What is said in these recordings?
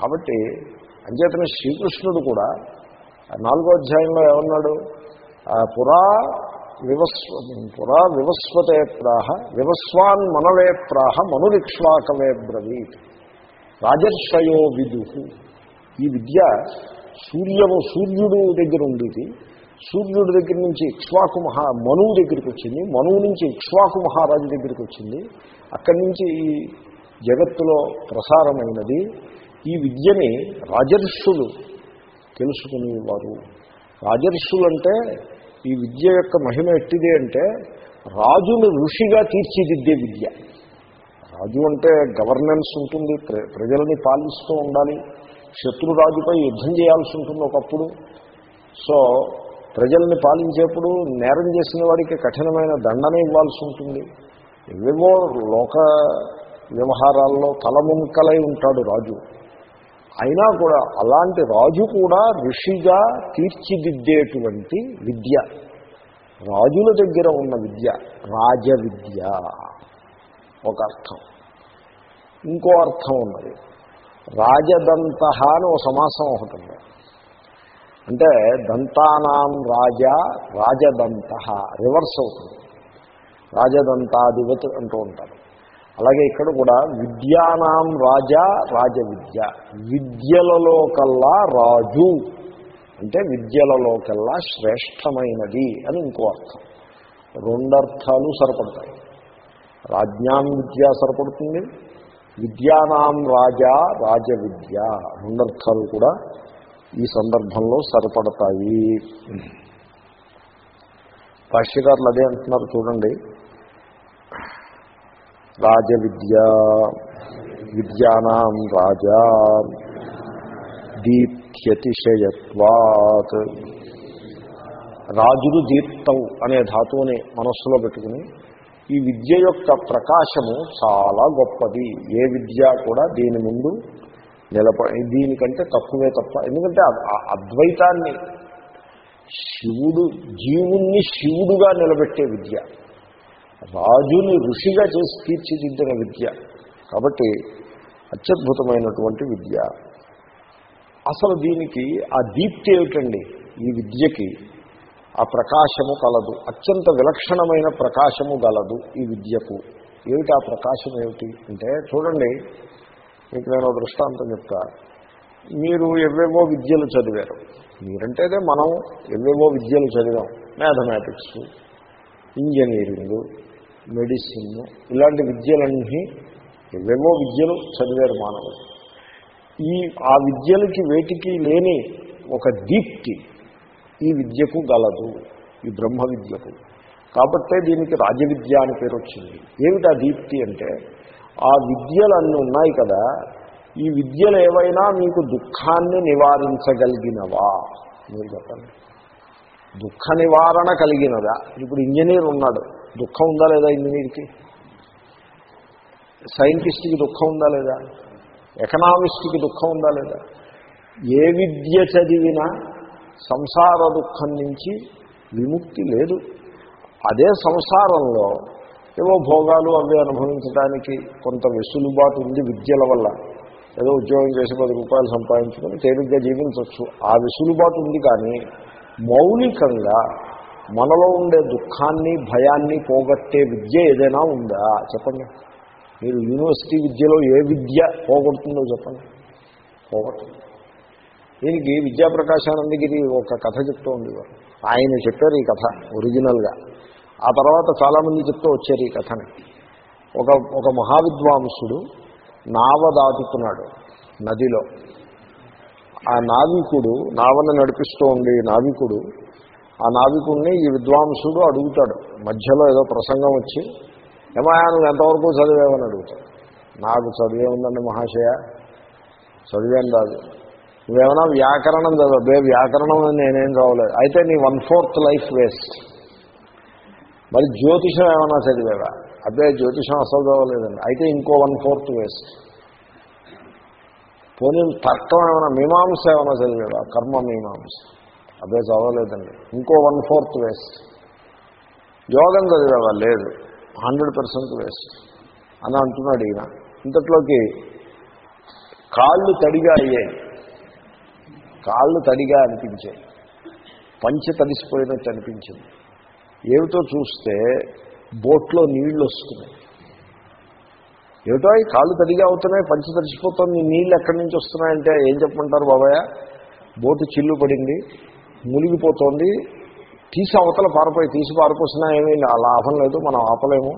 కాబట్టి అంచేతనే శ్రీకృష్ణుడు కూడా నాలుగో అధ్యాయంలో ఏమన్నాడు? పురా వివస్వ పురా వివస్వతే ప్రాహ వివస్వాన్ మనవే ప్రాహ మనురిక్ష్వాకమే బ్రవీత్ రాజర్షయో విదు ఈ విద్య సూర్యము సూర్యుడు దగ్గర ఉండేది సూర్యుడి దగ్గర నుంచి ఇక్ష్వాకు మహా మనువు దగ్గరికి వచ్చింది. మనువు నుంచి ఇక్ష్వాకు మహారాజు దగ్గరికి వచ్చింది. అక్కడి నుంచి ఈ జగత్తులో ప్రసారమైనది. ఈ విద్యని రాజర్షులు తెలుసుకునేవారు. రాజర్షులు అంటే ఈ విద్య యొక్క మహిమ ఎట్టిది అంటే రాజును ఋషిగా తీర్చిదిద్దే విద్య. రాజు అంటే గవర్నెన్స్ ఉంటుంది ప్ర- ప్రజలని పాలిస్తూ ఉండాలి. శత్రురాజుపై యుద్ధం చేయాల్సి ఉంటుంది ఒకప్పుడు. సో ప్రజల్ని పాలించేప్పుడు నేరం చేసిన వాడికి కఠినమైన దండన ఇవ్వాల్సి ఉంటుంది. ఏవేవో లోక వ్యవహారాల్లో తలముంకలై ఉంటాడు రాజు. అయినా కూడా అలాంటి రాజు కూడా ఋషిగా తీర్చిదిద్దేటువంటి విద్య. రాజుల దగ్గర ఉన్న విద్య రాజ విద్య ఒక అర్థం. ఇంకో అర్థం ఉన్నది. రాజదంత అని ఒక సమాసం ఒకటి ఉంది. అంటే దంతానాం రాజా రాజదంత రివర్స్ అవుతుంది. రాజదంతాధిపతి అంటూ ఉంటారు. అలాగే ఇక్కడ కూడా విద్యానాం రాజా రాజ విద్య విద్యలలో కల్లా రాజు. అంటే విద్యలలో కల్లా శ్రేష్టమైనది అని ఇంకో అర్థం. రెండర్థాలు సరిపడతాయి. రాజ్ఞాం విద్య సరిపడుతుంది. విద్యానాం రాజా రాజ విద్య రెండర్థాలు కూడా ఈ సందర్భంలో సరిపడతాయి. భాష్యకారులు అదే అంటున్నారు చూడండి. రాజ విద్య విద్యానాం రాజా దీప్త్యతిశయత్వాత్. రాజులు దీప్తం అనే ధాతువుని మనస్సులో పెట్టుకుని ఈ విద్య యొక్క ప్రకాశము చాలా గొప్పది. ఏ విద్య కూడా దీని ముందు నిలబ దీనికంటే తక్కువే తప్ప. ఎందుకంటే అద్వైతాన్ని శివుడు జీవుణ్ణి శివుడుగా నిలబెట్టే విద్య. రాజుని ఋషిగా చేసి తీర్చిదిద్దిన విద్య. కాబట్టి అత్యద్భుతమైనటువంటి విద్య. అసలు దీనికి ఆ దీప్తి ఏమిటండి? ఈ విద్యకి ఆ ప్రకాశము కలదు. అత్యంత విలక్షణమైన ప్రకాశము గలదు ఈ విద్యకు. ఏమిటి ఆ ప్రకాశం ఏమిటి? అంటే చూడండి మీకు నేను దృష్టాంతం చెప్తా. మీరు ఎవేవో విద్యలు చదివారు. మీరంటేదే మనం ఎవేవో విద్యలు చదివాం. మ్యాథమెటిక్స్ ఇంజనీరింగ్ మెడిసిన్ ఇలాంటి విద్యలన్నీ ఎవేవో విద్యలు చదివారు మానవులు. ఈ ఆ విద్యలకి వేటికి లేని ఒక దీప్తి ఈ విద్యకు గలదు ఈ బ్రహ్మ విద్యకు. కాబట్టే దీనికి రాజవిద్య అని పేరు వచ్చింది. ఏమిటి ఆ దీప్తి అంటే? ఆ విద్యలు అన్నీ ఉన్నాయి కదా ఈ విద్యలు ఏవైనా మీకు దుఃఖాన్ని నివారించగలిగినవా? మీరు చెప్పండి. దుఃఖ నివారణ కలిగినదా? ఇప్పుడు ఇంజనీర్ ఉన్నాడు. దుఃఖం ఉందా లేదా ఇంజనీర్కి సైంటిస్ట్కి దుఃఖం ఉందా లేదా? ఎకనామిస్ట్కి దుఃఖం ఉందా లేదా? ఏ విద్య చదివినా సంసార దుఃఖం నుంచి విముక్తి లేదు. అదే సంసారంలో ఏవో భోగాలు అవి అనుభవించడానికి కొంత వెసులుబాటు ఉంది విద్యల వల్ల. ఏదో ఉద్యోగం చేసి పది రూపాయలు సంపాదించుకొని తేలిగ్గా జీవించవచ్చు ఆ వెసులుబాటు ఉంది కానీ మౌలికంగా మనలో ఉండే దుఃఖాన్ని భయాన్ని పోగొట్టే విద్య ఏదైనా ఉందా? చెప్పండి. మీరు యూనివర్సిటీ విద్యలో ఏ విద్య పోగొడుతుందో చెప్పండి. పోగొట్టుంది దీనికి విద్యాప్రకాశానందగిరి ఒక కథ చెప్తూ ఉండేవారు. ఆయన చెప్పారు ఈ కథ ఒరిజినల్గా. ఆ తర్వాత చాలామంది చెప్తూ వచ్చారు ఈ కథని. ఒక ఒక మహావిద్వాంసుడు నావ దాటుతున్నాడు నదిలో. ఆ నావికుడు నావను నడిపిస్తూ ఉండే నావికుడు ఆ నావికుడిని ఈ విద్వాంసుడు అడుగుతాడు. మధ్యలో ఏదో ప్రసంగం వచ్చి ఏమయ్యా నువ్వు ఎంతవరకు చదివేవని అడుగుతాడు. నాకు చదివే ఉందండి మహాశయ. చదివాను రాదు నువ్వేమైనా వ్యాకరణం చదవే? వ్యాకరణం అని నేనేం చదవలేదు అయితే నీ వన్ ఫోర్త్ లైఫ్ వేస్ట్. మరి జ్యోతిషం ఏమైనా చదివేవా? అదే జ్యోతిషం అసలు చదవలేదండి. అయితే ఇంకో వన్ ఫోర్త్ వేస్ట్. పోనీ తర్కం ఏమైనా మీమాంస ఏమైనా చదివేవా? కర్మ మీమాంస. అదే చదవలేదండి. ఇంకో వన్ ఫోర్త్ వేస్ట్ యోగం చదివేవా లేదు. హండ్రెడ్ పర్సెంట్ వేస్ట్ అని అంటున్నాడు ఈయన. ఇంతట్లోకి కాళ్ళు తడిగా అయ్యాయి. కాళ్ళు తడిగా అనిపించాయి. పంచి తడిసిపోయినట్టు అనిపించింది. ఏమిటో చూస్తే బోట్లో నీళ్ళు వస్తున్నాయి. ఏమిటో ఈ కాళ్ళు తడిగా అవుతున్నాయి పంచి తడిసిపోతుంది నీళ్ళు ఎక్కడి నుంచి వస్తున్నాయంటే ఏం చెప్పమంటారు బాబాయ్? బోటు చిల్లు పడింది. మునిగిపోతోంది. తీసి అవతల పారిపోయి తీసి పారిపోసినా ఏమీ ఆ లాభం లేదు మనం ఆపలేము.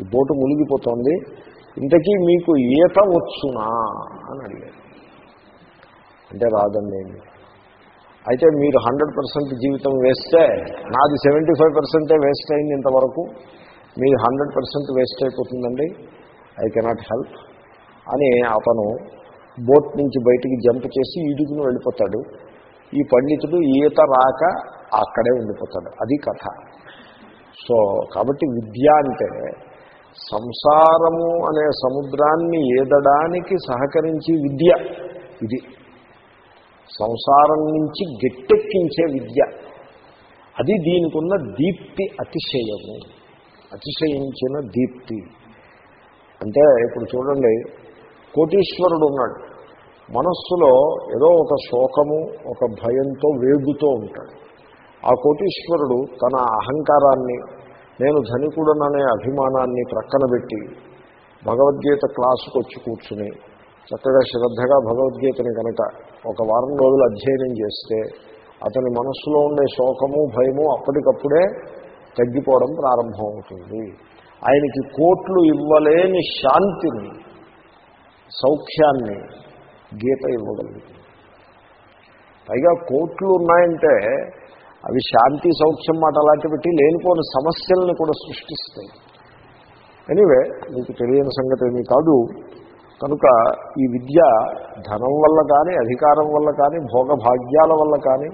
ఈ బోటు మునిగిపోతోంది. ఇంతకీ మీకు ఈత వచ్చునా? అని అడిగారు. అంటే రాదండి. అయితే మీరు హండ్రెడ్ పర్సెంట్ జీవితం వేస్తే నాది సెవెంటీ ఫైవ్ పర్సెంటే వేస్ట్ అయింది ఇంతవరకు. మీరు హండ్రెడ్ పర్సెంట్ వేస్ట్ అయిపోతుందండి. I cannot help. అని అతను బోట్ నుంచి బయటికి జంప్ చేసి ఈదుకుని వెళ్ళిపోతాడు. ఈ పండితుడు ఈత రాక అక్కడే ఉండిపోతాడు. అది కథ. సో కాబట్టి విద్య అంటే సంసారము అనే సముద్రాన్ని ఏదడానికి సహకరించి విద్య ఇది. సంసారం నుంచి గట్టెక్కించే విద్య. అది దీనికి ఉన్న దీప్తి అతిశయము. అతిశయించిన దీప్తి. అంటే ఇప్పుడు చూడండి కోటీశ్వరుడు ఉన్నాడు. మనస్సులో ఏదో ఒక శోకము ఒక భయంతో వేగుతూ ఉంటాడు. ఆ కోటీశ్వరుడు తన అహంకారాన్ని నేను ధనికుడననే అభిమానాన్ని ప్రక్కన పెట్టి భగవద్గీత క్లాసుకు వచ్చి కూర్చుని చక్కగా శ్రద్ధగా భగవద్గీతని కనుక ఒక వారం రోజులు అధ్యయనం చేస్తే అతని మనస్సులో ఉండే శోకము భయము అప్పటికప్పుడే తగ్గిపోవడం ప్రారంభమవుతుంది. ఆయనకి కోట్లు ఇవ్వలేని శాంతిని సౌఖ్యాన్ని గీత ఇవ్వగలుగుతుంది పైగా కోట్లు ఉన్నాయంటే అవి శాంతి సౌఖ్యం మాట అలాంటి పెట్టి లేనిపోని సమస్యలను కూడా సృష్టిస్తాయి. ఎనీవే మీకు తెలియని సంగతి ఏమీ కాదు. కనుక ఈ విద్య ధనం వల్ల కానీ అధికారం వల్ల కానీ భోగభాగ్యాల వల్ల కానీ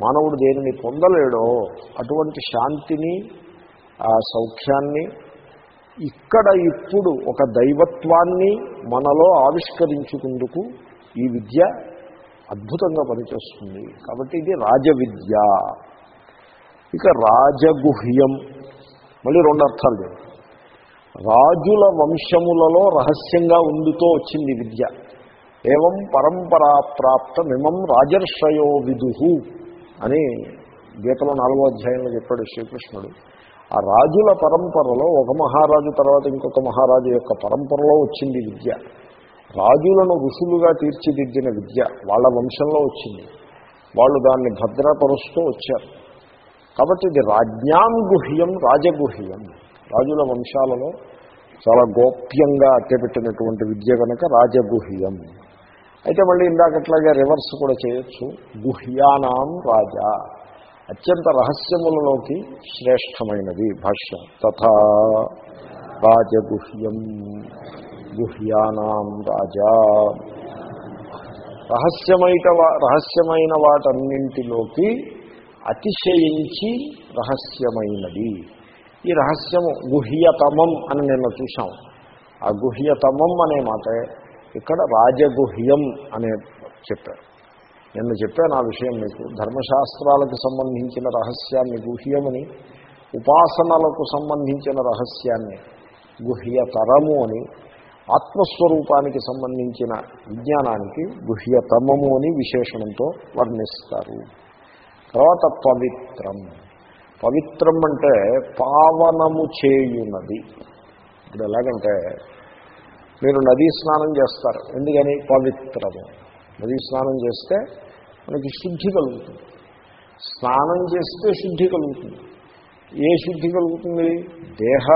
మానవుడు దేనిని పొందలేడో అటువంటి శాంతిని ఆ సౌఖ్యాన్ని ఇక్కడ ఇప్పుడు ఒక దైవత్వాన్ని మనలో ఆవిష్కరించుకుందుకు ఈ విద్య అద్భుతంగా పనిచేస్తుంది. కాబట్టి ఇది రాజవిద్య. ఇక రాజగుహ్యం. మళ్ళీ రెండు అర్థాలు లేవు రాజుల వంశములలో రహస్యంగా ఉండుతో వచ్చింది విద్య. ఏవం పరంపరా ప్రాప్త మిమం రాజర్షయో విదుహు అని గీతలో నాలుగో అధ్యాయంలో చెప్పాడు శ్రీకృష్ణుడు. ఆ రాజుల పరంపరలో ఒక మహారాజు తర్వాత ఇంకొక మహారాజు యొక్క పరంపరలో వచ్చింది విద్య. రాజులను ఋషులుగా తీర్చిదిద్దిన విద్య వాళ్ళ వంశంలో వచ్చింది. వాళ్ళు దాన్ని భద్రపరుస్తూ వచ్చారు. కాబట్టి ఇది రాజ్ఞాం గుహ్యం రాజగుహ్యం. రాజుల వంశాలలో చాలా గోప్యంగా అట్టెపెట్టినటువంటి విద్య కనుక రాజగుహ్యం. అయితే మళ్ళీ ఇందాకట్లాగే రివర్స్ కూడా చేయొచ్చు. గుహ్యానాం రాజా. అత్యంత రహస్యములలోకి శ్రేష్టమైనది భాష్యం. తథా రాజగుహ్యం గుహ్యానాం రాజా. రహస్యమైన రహస్యమైన వాటన్నింటిలోకి అతిశయించి రహస్యమైనది. ఈ రహస్యము గుహ్యతమం అని నిన్న చూసాం ఆ గుహ్యతమం అనే మాట ఇక్కడ రాజగుహ్యం అనే చెప్పారు. నిన్న చెప్పాను ఆ విషయం మీకు. ధర్మశాస్త్రాలకు సంబంధించిన రహస్యాన్ని గుహ్యమని ఉపాసనలకు సంబంధించిన రహస్యాన్ని గుహ్యతరము అని ఆత్మస్వరూపానికి సంబంధించిన విజ్ఞానానికి గుహ్యతమము అని విశేషణంతో వర్ణిస్తారు. తర్వాత పవిత్రం. పవిత్రం అంటే పావనము చేయునది. ఇప్పుడు ఎలాగంటే మీరు నదీ స్నానం చేస్తారు. ఎందుకని? పవిత్రము. నదీ స్నానం చేస్తే మనకి శుద్ధి కలుగుతుంది. స్నానం చేస్తే శుద్ధి కలుగుతుంది. ఏ శుద్ధి కలుగుతుంది? దేహ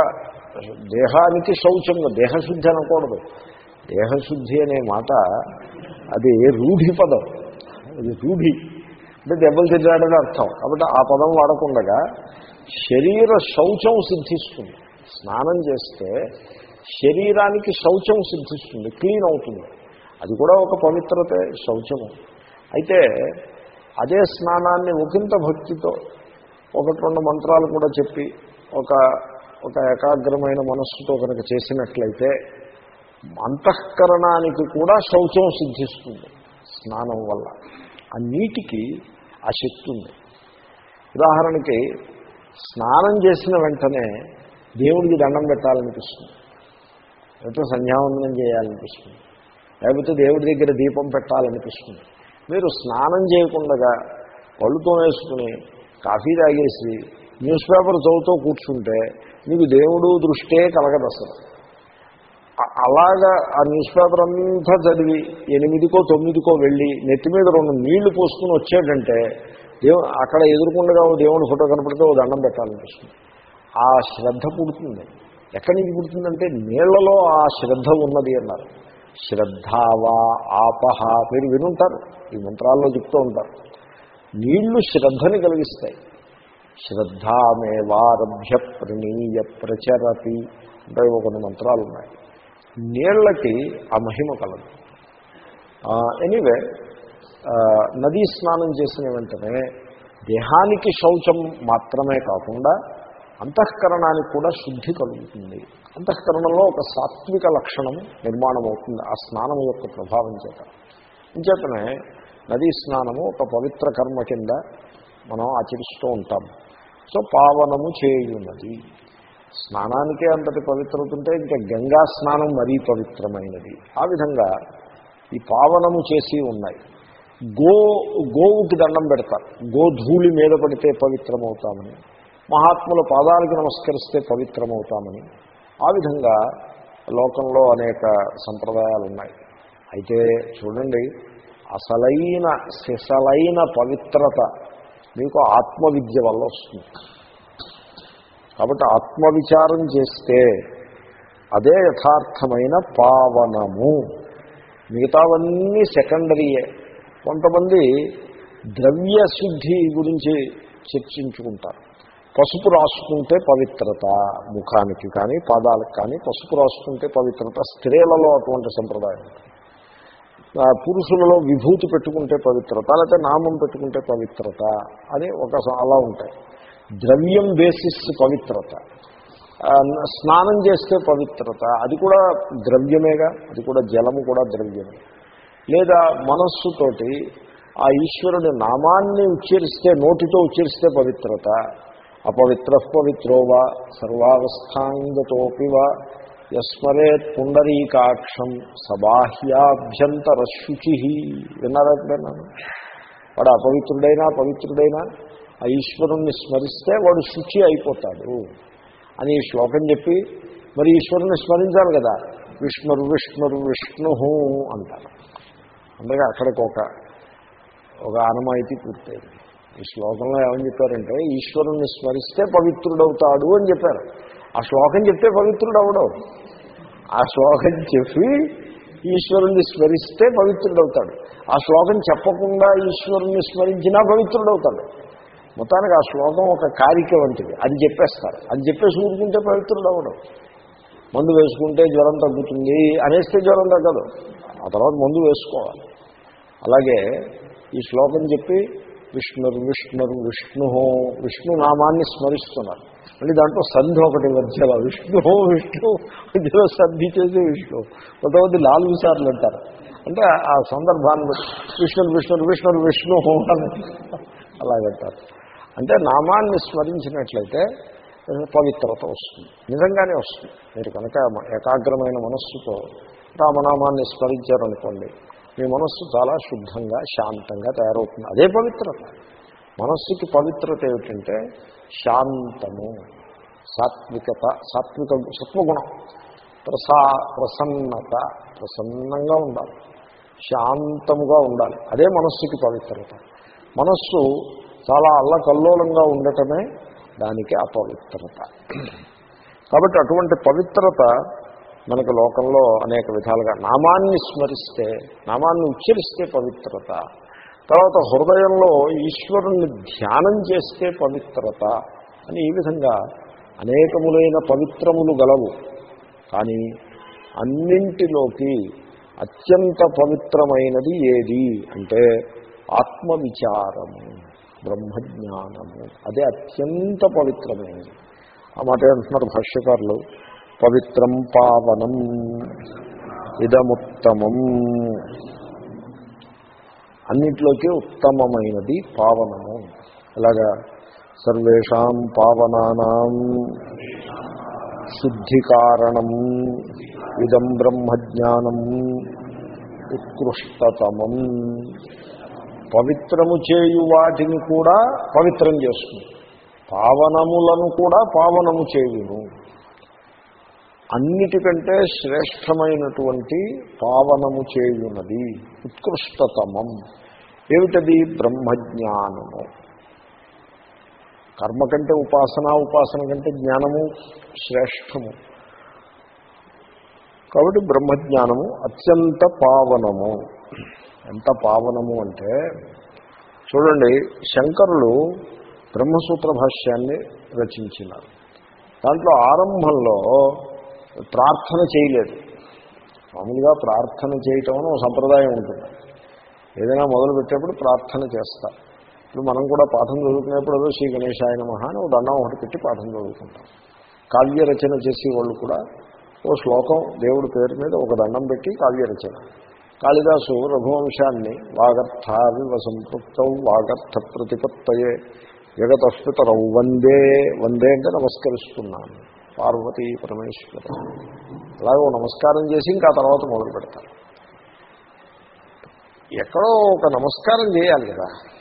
దేహానికి శౌచంగా దేహశుద్ధి అనకూడదు. దేహశుద్ధి అనే మాట అది రూఢి పదం. అది రూఢి. అంటే దెబ్బలు తిరిగాడని అర్థం. కాబట్టి ఆ పదం వాడకుండగా శరీర శౌచం సిద్ధిస్తుంది. స్నానం చేస్తే శరీరానికి శౌచం సిద్ధిస్తుంది క్లీన్ అవుతుంది. అది కూడా ఒక పవిత్రతే శౌచము. అయితే అదే స్నానాన్ని ఒకంత భక్తితో ఒకటి రెండు మంత్రాలు కూడా చెప్పి ఒక ఒక ఏకాగ్రమైన మనస్సుతో కనుక చేసినట్లయితే అంతఃకరణానికి కూడా శౌచం సిద్ధిస్తుంది స్నానం వల్ల. ఆ నీటికి ఆ శక్తి ఉంది. ఉదాహరణకి స్నానం చేసిన వెంటనే దేవుడికి దండం పెట్టాలనిపిస్తుంది. లేకపోతే సంధ్యావందనం చేయాలనిపిస్తుంది. లేకపోతే దేవుడి దగ్గర దీపం పెట్టాలనిపిస్తుంది. మీరు స్నానం చేయకుండా పళ్ళుతో వేసుకుని కాఫీ తాగేసి న్యూస్ పేపర్ చదువుతూ కూర్చుంటే మీకు దేవుడు దృష్టే కలగదు అసలు. అలాగా ఆ న్యూస్ పేపర్ అంతా చదివి ఎనిమిదికో తొమ్మిదికో వెళ్ళి నెత్తి మీద రెండు నీళ్ళు పోసుకుని వచ్చాడంటే దేవు అక్కడ ఎదుర్కొండగా ఓ దేవుడి ఫోటో కనపడితే ఓ దండం పెట్టాలనిపిస్తుంది. ఆ శ్రద్ధ పుడుతుంది. ఎక్కడి నుంచి పుడుతుందంటే నీళ్ళలో ఆ శ్రద్ధ ఉన్నది అన్నారు. శ్రద్ధావా ఆపహ మీరు వినుంటారు. ఈ మంత్రాల్లో చెప్తూ ఉంటారు. నీళ్ళు శ్రద్ధని కలిగిస్తాయి. శ్రద్ధామేవారభ్య ప్రణీయ ప్రచరతి అంటే కొన్ని మంత్రాలు ఉన్నాయి. నీళ్ళకి ఆ మహిమ కలదు. ఎనీవే నదీ స్నానం చేసిన వెంటనే దేహానికి శౌచం మాత్రమే కాకుండా అంతఃకరణానికి కూడా శుద్ధి కలుగుతుంది. అంతఃకరణలో ఒక సాత్విక లక్షణం నిర్మాణం అవుతుంది ఆ స్నానం యొక్క ప్రభావం చేత. ఇంచేతనే నదీ స్నానము ఒక పవిత్ర కర్మ కింద మనం ఆచరిస్తూ ఉంటాం. సో పావనము చేయున్నది స్నానానికే అంతటి పవిత్రత ఉంటే ఇంకా గంగా స్నానం మరీ పవిత్రమైనది. ఆ విధంగా ఈ పావనము చేసి ఉన్నాయి. గో గోవుకి దండం పెడతారు. గోధూళి మీద పడితే పవిత్రమవుతామని మహాత్ముల పాదాలకి నమస్కరిస్తే పవిత్రమవుతామని ఆ విధంగా లోకంలో అనేక సంప్రదాయాలు ఉన్నాయి అయితే చూడండి అసలైన సిసలైన పవిత్రత మీకు ఆత్మవిద్య వల్ల వస్తుంది. కాబట్టి ఆత్మవిచారం చేస్తే అదే యథార్థమైన పావనము. మిగతావన్నీ సెకండరీయే. కొంతమంది ద్రవ్యశుద్ధి గురించి చర్చించుకుంటారు. పసుపు రాసుకుంటే పవిత్రత ముఖానికి కానీ పాదాలకు కానీ పసుపు రాసుకుంటే పవిత్రత స్త్రీలలో అటువంటి సంప్రదాయం. పురుషులలో విభూతి పెట్టుకుంటే పవిత్రత లేకపోతే నామం పెట్టుకుంటే పవిత్రత అని ఒక అలా ఉంటాయి. ద్రవ్యం బేసిస్ పవిత్రత. స్నానం చేస్తే పవిత్రత అది కూడా ద్రవ్యమేగా అది కూడా జలము కూడా ద్రవ్యమే. లేదా మనస్సుతోటి ఆ ఈశ్వరుని నామాన్ని ఉచ్చరిస్తే నోటితో ఉచ్చరిస్తే పవిత్రత అపవిత్ర పవిత్రోవా సర్వావస్థాంగతోపివా యస్మరేత్ పుండరీకాక్షం సబాహ్యాభ్యంతర శుచి విన్నారా ఎప్పుడైనా? వాడు అపవిత్రుడైనా పవిత్రుడైనా ఆ ఈశ్వరుణ్ణి స్మరిస్తే వాడు శుచి అయిపోతాడు అని ఈ శ్లోకం చెప్పి మరి ఈశ్వరుణ్ణి స్మరించాలి కదా. విష్ణురు విష్ణురు విష్ణు అంటారు. అందుకే అక్కడికి ఒక ఒక ఆనమాయితీ పూర్తయింది. ఈ శ్లోకంలో ఏమని చెప్పారంటే ఈశ్వరుణ్ణి స్మరిస్తే పవిత్రుడవుతాడు అని చెప్పారు. ఆ శ్లోకం చెప్తే పవిత్రుడు అవడం ఆ శ్లోకం చెప్పి ఈశ్వరుణ్ణి స్మరిస్తే పవిత్రుడవుతాడు. ఆ శ్లోకం చెప్పకుండా ఈశ్వరుణ్ణి స్మరించినా పవిత్రుడవుతాడు. మొత్తానికి ఆ శ్లోకం ఒక కారిక వంటిది. అది చెప్పేస్తారు. అది చెప్పేసి ఊరుకుంటే పవిత్రుడు అవడం మందు వేసుకుంటే జ్వరం తగ్గుతుంది అనేస్తే జ్వరం తగ్గదు. ఆ తర్వాత మందు వేసుకోవాలి. అలాగే ఈ శ్లోకం చెప్పి విష్ణురు విష్ణురు విష్ణు. విష్ణు నామాన్ని స్మరిస్తున్నారు. మళ్ళీ దాంట్లో సంధి ఒకటి మధ్యలో విష్ణు విష్ణు మధ్యలో సంధి చేసి విష్ణు. కొంతమంది నాలుగు సార్లు అంటారు. అంటే ఆ సందర్భాన్ని విష్ణుడు విష్ణుడు విష్ణుడు విష్ణు అని అలాగంటారు. అంటే నామాన్ని స్మరించినట్లయితే పవిత్రత వస్తుంది. నిజంగానే వస్తుంది. మీరు కనుక ఏకాగ్రమైన మనస్సుతో రామనామాన్ని స్మరించారనుకోండి మీ మనస్సు చాలా శుద్ధంగా శాంతంగా తయారవుతుంది. అదే పవిత్రత. మనస్సుకి పవిత్రత ఏమిటంటే శాంతము సాత్వికత సాత్విక సత్వగుణం. ప్రసా ప్రసన్నత ప్రసన్నంగా ఉండాలి. శాంతముగా ఉండాలి. అదే మనస్సుకి పవిత్రత. మనస్సు చాలా అల్లకల్లోలంగా ఉండటమే దానికి అపవిత్రత. కాబట్టి అటువంటి పవిత్రత మనకు లోకంలో అనేక విధాలుగా నామాన్ని స్మరిస్తే నామాన్ని ఉచ్చరిస్తే పవిత్రత. తర్వాత హృదయంలో ఈశ్వరుణ్ణి ధ్యానం చేస్తే పవిత్రత అని ఈ విధంగా అనేకములైన పవిత్రములు గలవు. కానీ అన్నింటిలోకి అత్యంత పవిత్రమైనది ఏది అంటే ఆత్మవిచారము బ్రహ్మజ్ఞానము. అదే అత్యంత పవిత్రమైనది. ఆ మాట అంటున్నారు భాష్యకారులు. పవిత్రం పావనం ఇదముత్తమం. అన్నిట్లోకి ఉత్తమమైనది పావనము. అలాగా సర్వేషాం పావనానాం శుద్ధి కారణం ఇదం బ్రహ్మజ్ఞానం ఉత్కృష్టతమం. పవిత్రము చేయు వాటిని కూడా పవిత్రం చేస్తుంది. పావనములను కూడా పావనము చేయును. అన్నిటికంటే శ్రేష్టమైనటువంటి పావనము చేయునది ఉత్కృష్టతమం. ఏమిటది? బ్రహ్మజ్ఞానము. కర్మ కంటే ఉపాసన ఉపాసన కంటే జ్ఞానము శ్రేష్టము. కాబట్టి బ్రహ్మజ్ఞానము అత్యంత పావనము. ఎంత పావనము అంటే చూడండి శంకరులు బ్రహ్మసూత్ర భాష్యాన్ని రచించినారు. దాంట్లో ఆరంభంలో ప్రార్థన చేయలేదు. మామూలుగా ప్రార్థన చేయటం అని ఒక సంప్రదాయం ఉంటుంది. ఏదైనా మొదలు పెట్టేప్పుడు ప్రార్థన చేస్తా. ఇప్పుడు మనం కూడా పాఠం చదువుకునేప్పుడు ఏదో శ్రీ గణేశాయన మహా అని ఒక దండం ఒకటి పెట్టి పాఠం చదువుకుంటాం. కావ్య రచన చేసే వాళ్ళు కూడా ఓ శ్లోకం దేవుడి పేరు మీద ఒక దండం పెట్టి కావ్య రచన కాళిదాసు రఘువంశాన్ని వాగర్థావివ సంతృప్తం వాగర్థ ప్రతిపత్తయే జగతస్పితరం వందే వందే అంటే నమస్కరిస్తున్నాను. పార్వతీ పరమేశ్వర. అలాగే ఓ నమస్కారం చేసి ఇంకా తర్వాత మొదలు పెడతారు. ఎక్కడో ఒక నమస్కారం చేయాలి కదా.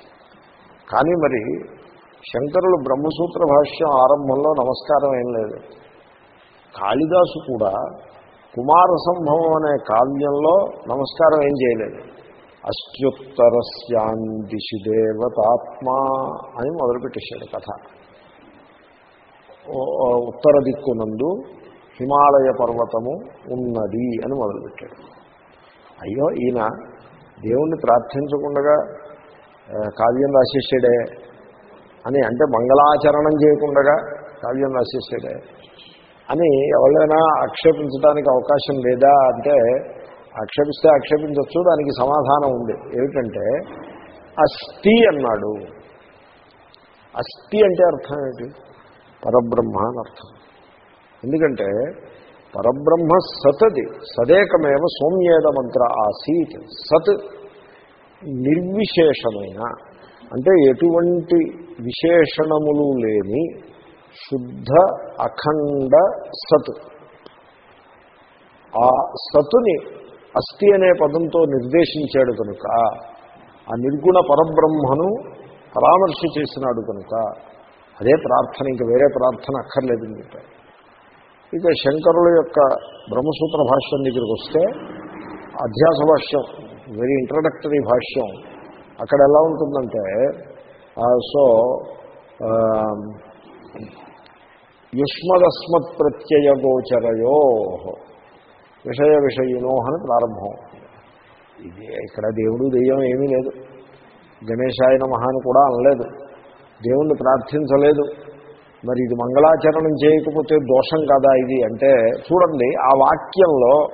కానీ మరి శంకరులు బ్రహ్మసూత్ర భాష్యం ఆరంభంలో నమస్కారం ఏం లేదు. కాళిదాసు కూడా కుమార సంభవం అనే కావ్యంలో నమస్కారం ఏం చేయలేదు. అస్త్యుత్తరస్యాందిశి దేవతాత్మా అని మొదలుపెట్టేశాడు కథ. ఉత్తర దిక్కునందు హిమాలయ పర్వతము ఉన్నది అని మొదలుపెట్టాడు. అయ్యో ఈయన దేవుణ్ణి ప్రార్థించకుండా కావ్యం రాసేసాడే అని అంటే మంగళాచరణం చేయకుండా కావ్యం రాసేసాడే అని ఎవరైనా ఆక్షేపించడానికి అవకాశం లేదా అంటే ఆక్షేపిస్తే ఆక్షేపించవచ్చు దానికి సమాధానం ఉంది. ఏమిటంటే అస్థి అన్నాడు. అస్థి అంటే అర్థం ఏంటి? పరబ్రహ్మ అని అర్థం. ఎందుకంటే పరబ్రహ్మ సతది సదేకమేవ సోమ్యేద మంత్ర ఆసీత్ సత్ నిర్విశేషమైన అంటే ఎటువంటి విశేషణములు లేని శుద్ధ అఖండ సత్. ఆ సతుని అస్థి అనే పదంతో నిర్దేశించాడు కనుక ఆ నిర్గుణ పరబ్రహ్మను పరామర్శ చేసినాడు కనుక అదే ప్రార్థన ఇంకా వేరే ప్రార్థన అక్కర్లేదు చెప్పారు. ఇక శంకరుల యొక్క బ్రహ్మసూత్ర భాష్యం దగ్గరికి వస్తే అధ్యాస భాష్యం వెరీ ఇంట్రడక్టరీ భాష్యం అక్కడ ఎలా ఉంటుందంటే సో యుష్మదస్మత్ ప్రత్యయ గోచరయో విషయ విషయినో అని ప్రారంభం. ఇది ఇక్కడ దేవుడు దెయ్యం ఏమీ లేదు. గణేశాయన మహాని అని కూడా అనలేదు. దేవుణ్ణి ప్రార్థించలేదు. మరి ఇది మంగళాచరణం చేయకపోతే దోషం కదా ఇది అంటే చూడండి ఆ వాక్యంలో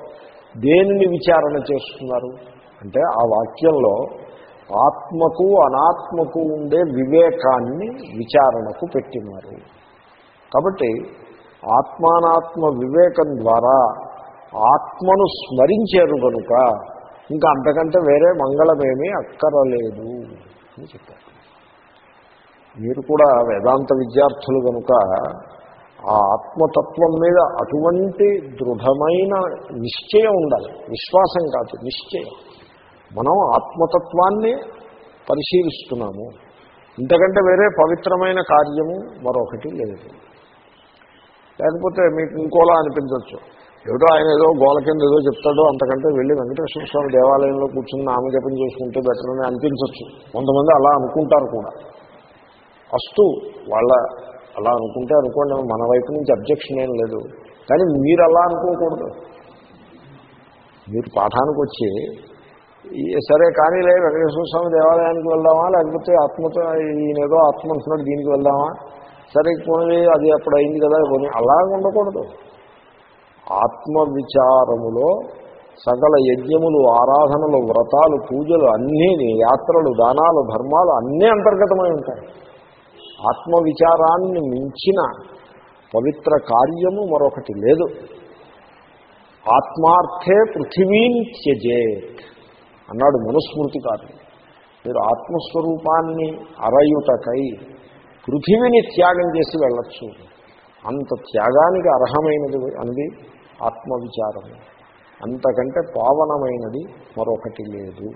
దేనిని విచారణ చేస్తున్నారు? అంటే ఆ వాక్యంలో ఆత్మకు అనాత్మకు ఉండే వివేకాన్ని విచారణకు పెట్టినారు. కాబట్టి ఆత్మానాత్మ వివేకం ద్వారా ఆత్మను స్మరించారు కనుక ఇంకా అంతకంటే వేరే మంగళమేమీ అక్కరలేదు అని చెప్పారు. మీరు కూడా వేదాంత విద్యార్థులు కనుక ఆ ఆత్మతత్వం మీద అటువంటి దృఢమైన నిశ్చయం ఉండాలి. విశ్వాసం కాదు నిశ్చయం. మనం ఆత్మతత్వాన్ని పరిశీలిస్తున్నాము. ఇంతకంటే వేరే పవిత్రమైన కార్యము మరొకటి లేదు. లేకపోతే మీకు ఇంకోలా అనిపించవచ్చు. ఏదో ఆయన ఏదో గోల కింద ఏదో చెప్తాడో అంతకంటే వెళ్ళి వెంకటేశ్వర స్వామి దేవాలయంలో కూర్చుని నామజపం చేసుకుంటే బెటర్ అని అనిపించవచ్చు. కొంతమంది అలా అనుకుంటారు కూడా. ఫస్ట్ వాళ్ళ అలా అనుకుంటే అనుకోండి మన వైపు నుంచి అబ్జెక్షన్ ఏం లేదు. కానీ మీరు అలా అనుకోకూడదు. మీరు పాఠానికి వచ్చి సరే కానీ లే వెంకటేశ్వర స్వామి దేవాలయానికి వెళ్దామా? లేకపోతే ఆత్మతో ఈయన ఏదో ఆత్మ అంటున్నాడు దీనికి వెళ్దామా? సరే పోనీ అది అప్పుడు అయింది కదా కొన్ని అలా ఉండకూడదు. ఆత్మ విచారములో సకల యజ్ఞములు ఆరాధనలు వ్రతాలు పూజలు అన్నీ యాత్రలు దానాలు ధర్మాలు అన్నీ అంతర్గతమై ఉంటాయి. ఆత్మవిచారాన్ని మించిన పవిత్ర కార్యము మరొకటి లేదు. ఆత్మార్థే పృథివీన్ త్యజేత్ అన్నాడు మనుస్మృతికారుడు మీరు ఆత్మస్వరూపాన్ని అరయుటకై పృథివిని త్యాగం చేసి వెళ్ళచ్చు. అంత త్యాగానికి అర్హమైనది అనేది ఆత్మవిచారము అంతకంటే పావనమైనది మరొకటి లేదు.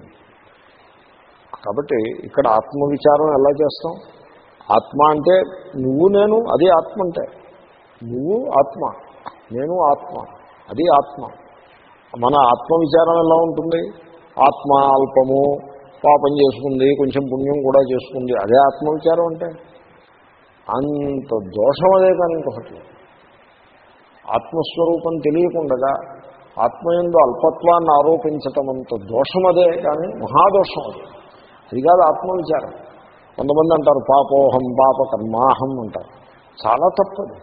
కాబట్టి ఇక్కడ ఆత్మవిచారం ఎలా చేస్తాం? ఆత్మ అంటే నువ్వు నేను అది ఆత్మ అంటే. నువ్వు ఆత్మ నేను ఆత్మ అది ఆత్మ. మన ఆత్మవిచారం ఎలా ఉంటుంది? ఆత్మ అల్పము పాపం చేసుకుంది కొంచెం పుణ్యం కూడా చేసుకుంది అదే ఆత్మ విచారం అంటే? అంత దోషం అదే కానీ ఇంకొకటి. ఆత్మస్వరూపం తెలియకుండగా ఆత్మయందు అల్పత్వాన్ని ఆరోపించటం అంత దోషం అదే కానీ మహాదోషం అది. అది కాదు ఆత్మవిచారం. కొంతమంది అంటారు పాపోహం పాపకర్మాహం అంటారు. చాలా తప్పది.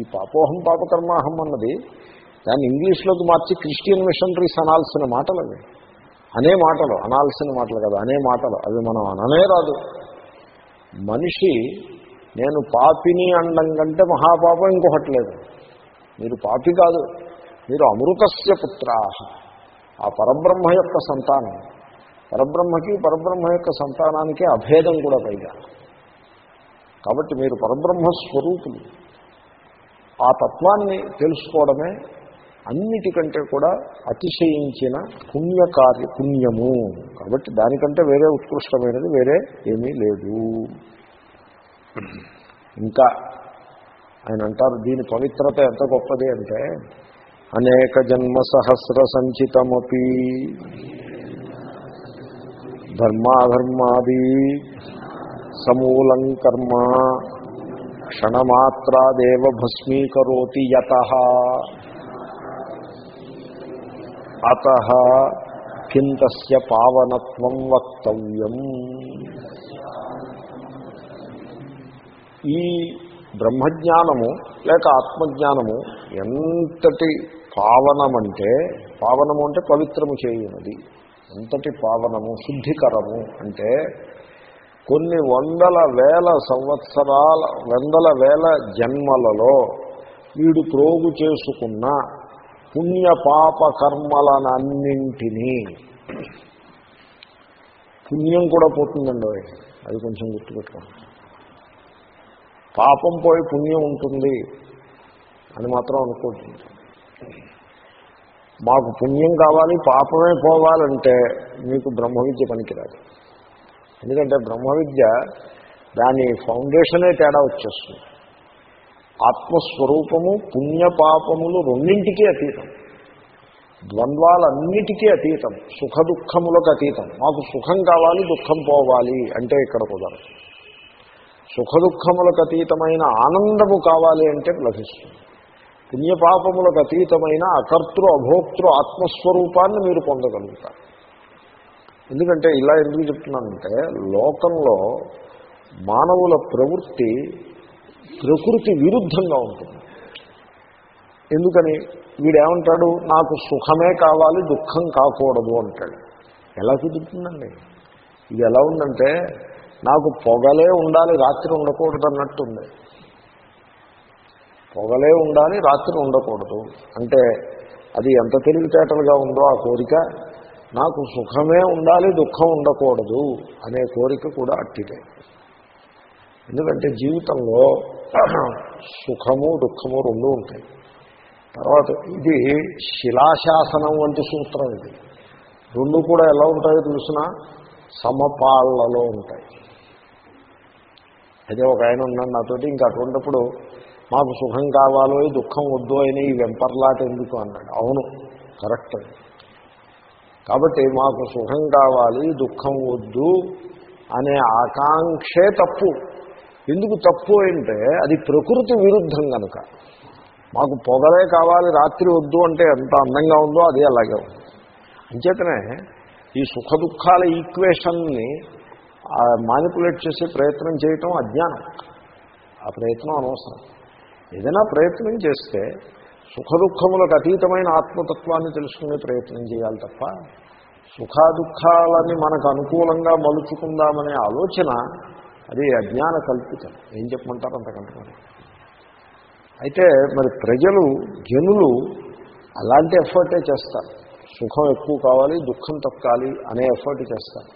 ఈ పాపోహం పాపకర్మాహం అన్నది దాన్ని ఇంగ్లీష్లోకి మార్చి క్రిస్టియన్ మిషనరీస్ అనాల్సిన మాటలు అవి అనే మాటలు అనాల్సిన మాటలు కదా అనే మాటలు. అవి మనం అననే రాదు. మనిషి నేను పాపిని అనడం కంటే మహాపాపం ఇంకొకటి లేదు. మీరు పాపి కాదు. మీరు అమృతస్య పుత్రా. ఆ పరబ్రహ్మ యొక్క సంతానం. పరబ్రహ్మకి పరబ్రహ్మ యొక్క సంతానానికి అభేదం కూడా పైగా. కాబట్టి మీరు పరబ్రహ్మ స్వరూపులు. ఆ తత్వాన్ని తెలుసుకోవడమే అన్నిటికంటే కూడా అతిశయించిన పుణ్యకార్య పుణ్యము. కాబట్టి దానికంటే వేరే ఉత్కృష్టమైనది వేరే ఏమీ లేదు. ఇంకా ఆయన అంటారు దీని పవిత్రత ఎంత గొప్పది అంటే అనేక జన్మ సహస్ర సంచితమపి ధర్మాధర్మాది సమూలం కర్మ క్షణమాత్రాదేవ భస్మీకరోతి యత అత కింతస్య పావనత్వం వక్తవ్యం ఈ బ్రహ్మజ్ఞానము లేక ఆత్మజ్ఞానము ఎంతటి పావనమంటే పావనము అంటే పవిత్రము చేయునది. ఎంతటి పావనము శుద్ధికరము అంటే కొన్ని వందల వేల సంవత్సరాల వందల వేల జన్మలలో వీడు త్రోగు చేసుకున్న పుణ్య పాప కర్మలనన్నింటినీ పుణ్యం కూడా పోతుందండి అది. కొంచెం గుర్తుపెట్టుకోండి. పాపం పోయి పుణ్యం ఉంటుంది అని మాత్రం అనుకుంటుంది మాకు పుణ్యం కావాలి పాపమే పోవాలంటే మీకు బ్రహ్మ విద్య పనికిరాదు. ఎందుకంటే బ్రహ్మ విద్య దాని ఫౌండేషనే తేడా వచ్చేస్తుంది. ఆత్మస్వరూపము పుణ్యపాపములు రెండింటికీ అతీతం. ద్వంద్వాలన్నిటికీ అతీతం. సుఖ దుఃఖములకు అతీతం. మాకు సుఖం కావాలి దుఃఖం పోవాలి అంటే ఇక్కడ కుదరదు. సుఖ దుఃఖములకు అతీతమైన ఆనందము కావాలి అంటే లభిస్తుంది. పుణ్యపాపములకు అతీతమైన అకర్తృ అభోక్తృ ఆత్మస్వరూపాన్ని మీరు పొందగలుగుతారు. ఎందుకంటే ఇలా ఎందుకు చెప్తున్నానంటే లోకంలో మానవుల ప్రవృత్తి ప్రకృతి విరుద్ధంగా ఉంటుంది. ఎందుకని? వీడేమంటాడు? నాకు సుఖమే కావాలి దుఃఖం కాకూడదు అంటాడు. ఎలా కుదురుతుందండి? ఇది ఎలా ఉందంటే నాకు పొగలే ఉండాలి రాత్రి ఉండకూడదు అన్నట్టుంది పొగలే ఉండాలి రాత్రి ఉండకూడదు. అంటే అది ఎంత తెలివితేటలుగా ఉందో ఆ కోరిక నాకు సుఖమే ఉండాలి దుఃఖం ఉండకూడదు అనే కోరిక కూడా అట్టిదే. ఎందుకంటే జీవితంలో సుఖము దుఃఖము రెండు ఉంటాయి. తర్వాత ఇది శిలాశాసనం వంటి సూత్రం ఇది. రెండు కూడా ఎలా ఉంటాయో తెలిసిన? సమపాళ్ళలో ఉంటాయి. అదే ఒక ఆయన ఉన్నాడు నాతోటి ఇంకా అటువంటిప్పుడు మాకు సుఖం కావాలో దుఃఖం వద్దు అయిన ఈ వెంపర్లాట ఎందుకు అన్నాడు. అవును కరెక్ట్. కాబట్టి మాకు సుఖం కావాలి దుఃఖం వద్దు అనే ఆకాంక్షే తప్పు. ఎందుకు తప్పు అంటే అది ప్రకృతి విరుద్ధం కనుక మాకు పొగలే కావాలి రాత్రి వద్దు అంటే ఎంత అందంగా ఉందో అదే అలాగే ఉంది. అంచేతనే ఈ సుఖ దుఃఖాల ఈక్వేషన్ని మానిపులేట్ చేసే ప్రయత్నం చేయటం అజ్ఞానం. ఆ ప్రయత్నం అనవసరం. ఏదైనా ప్రయత్నం చేస్తే సుఖ దుఃఖములకు అతీతమైన ఆత్మతత్వాన్ని తెలుసుకునే ప్రయత్నం చేయాలి తప్ప సుఖ దుఃఖాలని మనకు అనుకూలంగా మలుచుకుందామనే ఆలోచన అది అజ్ఞాన కల్పితం. ఏం చెప్పమంటారు అంతకంటే మరి? అయితే మరి ప్రజలు జనులు అలాంటి ఎఫర్టే చేస్తారు. సుఖం ఎక్కువ కావాలి దుఃఖం తక్కాలి అనే ఎఫర్ట్ చేస్తారు.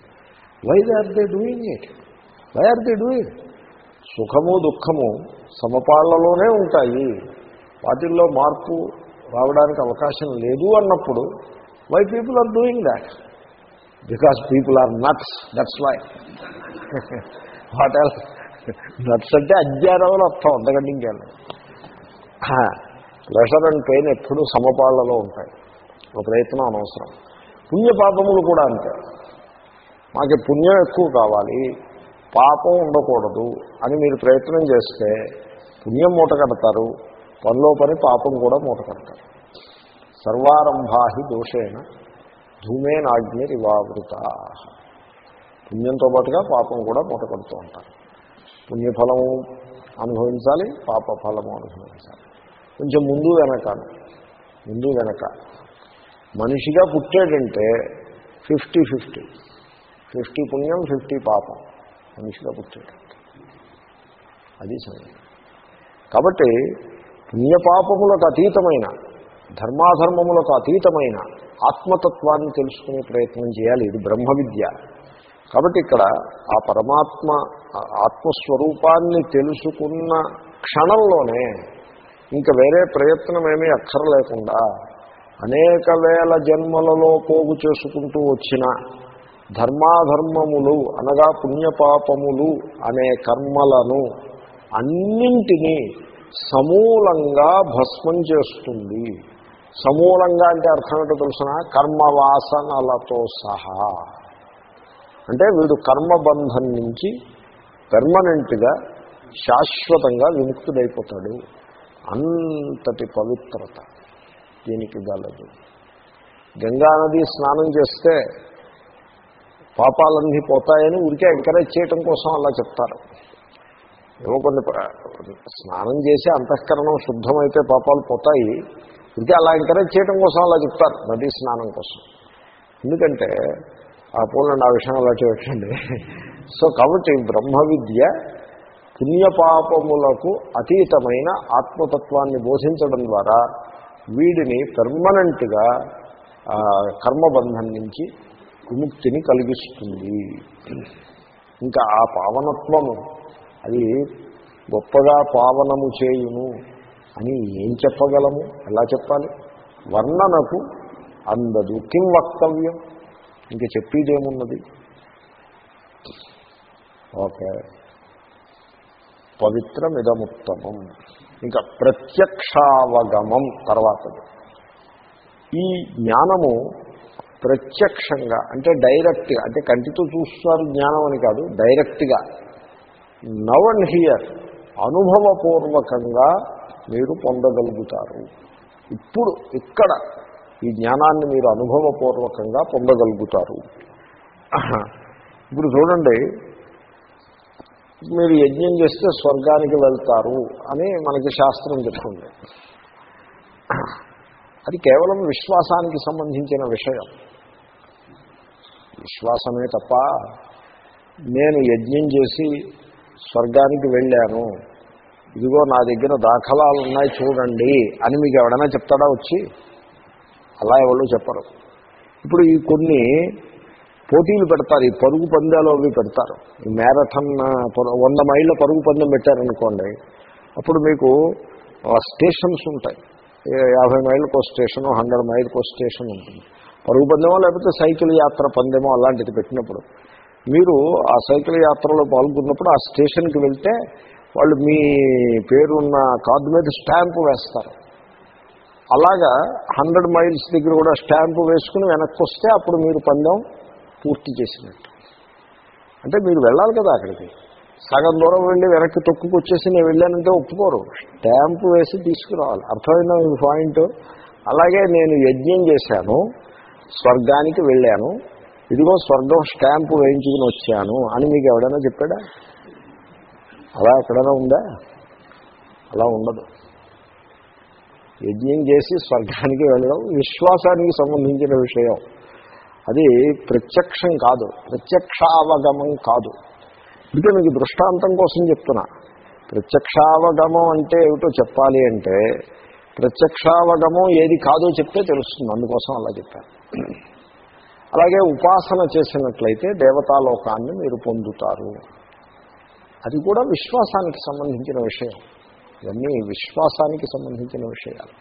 Why are they doing it why are they doing సుఖము దుఃఖము సమపాళ్ళలోనే ఉంటాయి. వాటిల్లో మార్పు రావడానికి అవకాశం లేదు అన్నప్పుడు why people are doing that because people are nuts that's why what L nuts అంటే అజ్ఞానం అర్థం అంతకంటే ఇంకేం ప్లెషర్ అండ్ పెయిన్ ఎప్పుడూ సమపాళ్ళలో ఉంటాయి. ఒక ప్రయత్నం అనవసరం. పుణ్యపాపములు కూడా అంతే. మాకు పుణ్యం ఎక్కువ కావాలి. పాపం ఉండకూడదు అని మీరు ప్రయత్నం చేస్తే పుణ్యం మూట కడతారు పనిలో పని పాపం కూడా మూట కడతారు. సర్వారంభాహి దోషేణ ధూమేనాగ్నిరివావృత పుణ్యంతో పాటుగా పాపం కూడా మూట కడుతూ ఉంటారు. పుణ్యఫలము అనుభవించాలి పాప ఫలము అనుభవించాలి. కొంచెం ముందు వెనక ముందు వెనక. మనిషిగా పుట్టాడంటే ఫిఫ్టీ ఫిఫ్టీ. ఫిఫ్టీ పుణ్యం ఫిఫ్టీ పాపం. మనిషిగా పుట్టాడు. అది సంగతి. కాబట్టి పుణ్యపాపములకు అతీతమైన ధర్మాధర్మములకు అతీతమైన ఆత్మతత్వాన్ని తెలుసుకునే ప్రయత్నం చేయాలి. ఇది బ్రహ్మ విద్య కాబట్టి ఇక్కడ ఆ పరమాత్మ ఆత్మస్వరూపాన్ని తెలుసుకున్న క్షణంలోనే ఇంకా వేరే ప్రయత్నం ఏమీ అక్కర్లేకుండా అనేక వేల జన్మలలో పోగు చేసుకుంటూ వచ్చిన ధర్మాధర్మములు అనగా పుణ్యపాపములు అనే కర్మలను అన్నింటినీ సమూలంగా భస్మం చేస్తుంది. సమూలంగా అంటే అర్థం ఏంటో తెలుసిన? కర్మవాసనలతో సహా. అంటే వీడు కర్మబంధం నుంచి పెర్మనెంట్గా శాశ్వతంగా విముక్తుడైపోతాడు. అంతటి పవిత్రత దీనికి గలదు. గంగా నది స్నానం చేస్తే పాపాలన్నీ పోతాయని ఊరికే ఎంకరేజ్ చేయటం కోసం అలా చెప్తారు. ఏమో కొన్ని స్నానం చేసి అంతఃకరణం శుద్ధమైతే పాపాలు పోతాయి. ఊరికే అలా ఎంకరేజ్ చేయడం కోసం అలా చెప్తారు నదీ స్నానం కోసం. ఎందుకంటే ఆ పూలండి ఆ విషయం అలా చూడండి సో కాబట్టి బ్రహ్మ విద్య పుణ్యపాపములకు అతీతమైన ఆత్మతత్వాన్ని బోధించడం ద్వారా వీడిని పెర్మనెంట్గా కర్మబంధం నుంచి విముక్తిని కలిగిస్తుంది. ఇంకా ఆ పావనత్వము అది గొప్పగా పావనము చేయును అని ఏం చెప్పగలము? ఎలా చెప్పాలి? వర్ణనకు అందదు. కిం వక్తవ్యం? ఇంక చెప్పేదేమున్నది? ఓకే. పవిత్రమిదముత్తమం. ఇంకా ప్రత్యక్షావగమం తర్వాతది. ఈ జ్ఞానము ప్రత్యక్షంగా అంటే డైరెక్ట్గా అంటే కంటితో చూస్తారు జ్ఞానం అని కాదు డైరెక్ట్గా. నవ్ అండ్ హియర్ అనుభవపూర్వకంగా మీరు పొందగలుగుతారు. ఇప్పుడు ఇక్కడ ఈ జ్ఞానాన్ని మీరు అనుభవపూర్వకంగా పొందగలుగుతారు. ఇప్పుడు చూడండి మీరు యజ్ఞం చేస్తే స్వర్గానికి వెళ్తారు అని మనకి శాస్త్రం చెప్తుంది. అది కేవలం విశ్వాసానికి సంబంధించిన విషయం. విశ్వాసమే తప్ప నేను యజ్ఞం చేసి స్వర్గానికి వెళ్ళాను. ఇదిగో నా దగ్గర దాఖలాలు ఉన్నాయి చూడండి అని మీకు ఎవడైనా చెప్తాడా వచ్చి? అలా ఎవరు చెప్పరు. ఇప్పుడు ఈ కొన్ని పోటీలు పెడతారు ఈ పరుగు పందాలు అవి పెడతారు. ఈ మ్యారథాన్ వంద మైళ్ళ పరుగు పందెం పెట్టారనుకోండి అప్పుడు మీకు స్టేషన్స్ ఉంటాయి. యాభై మైళ్ళకో స్టేషను హండ్రెడ్ మైళ్ళకో స్టేషన్ ఉంటుంది. పరుగు పందెమో లేకపోతే సైకిల్ యాత్ర పందెమో అలాంటిది పెట్టినప్పుడు మీరు ఆ సైకిల్ యాత్రలో పాల్గొన్నప్పుడు ఆ స్టేషన్కి వెళ్తే వాళ్ళు మీ పేరున్న కార్డు మీద స్టాంపు వేస్తారు. అలాగా హండ్రెడ్ మైల్స్ దగ్గర కూడా స్టాంపు వేసుకుని వెనక్కి వస్తే అప్పుడు మీరు పందెం పూర్తి చేసినట్టు. అంటే మీరు వెళ్ళాలి కదా అక్కడికి. సగం దూరం వెళ్ళి వెనక్కి తొక్కుకొచ్చేసి నేను వెళ్ళానంటే ఒప్పుకోరు. స్టాంపు వేసి తీసుకురావాలి. అర్థమైందా మీ పాయింట్? అలాగే నేను యజ్ఞం చేశాను. స్వర్గానికి వెళ్ళాను. ఇదిగో స్వర్గం స్టాంపు వేయించుకుని వచ్చాను అని మీకు ఎవడైనా చెప్పాడా? అలా ఎక్కడైనా ఉందా? అలా ఉండదు. యజ్ఞం చేసి స్వర్గానికి వెళ్ళడం విశ్వాసానికి సంబంధించిన విషయం. అది ప్రత్యక్షం కాదు. ప్రత్యక్షావగమం కాదు. ఇక మీకు దృష్టాంతం కోసం చెప్తున్నా. ప్రత్యక్షావగమం అంటే ఏమిటో చెప్పాలి అంటే ప్రత్యక్షావగమం ఏది కాదో చెప్తే తెలుస్తుంది. అందుకోసం అలా చెప్పాను. అలాగే ఉపాసన చేసినట్లయితే దేవతాలోకాన్ని మీరు పొందుతారు. అది కూడా విశ్వాసానికి సంబంధించిన విషయం. ఇవన్నీ విశ్వాసానికి సంబంధించిన విషయాలు.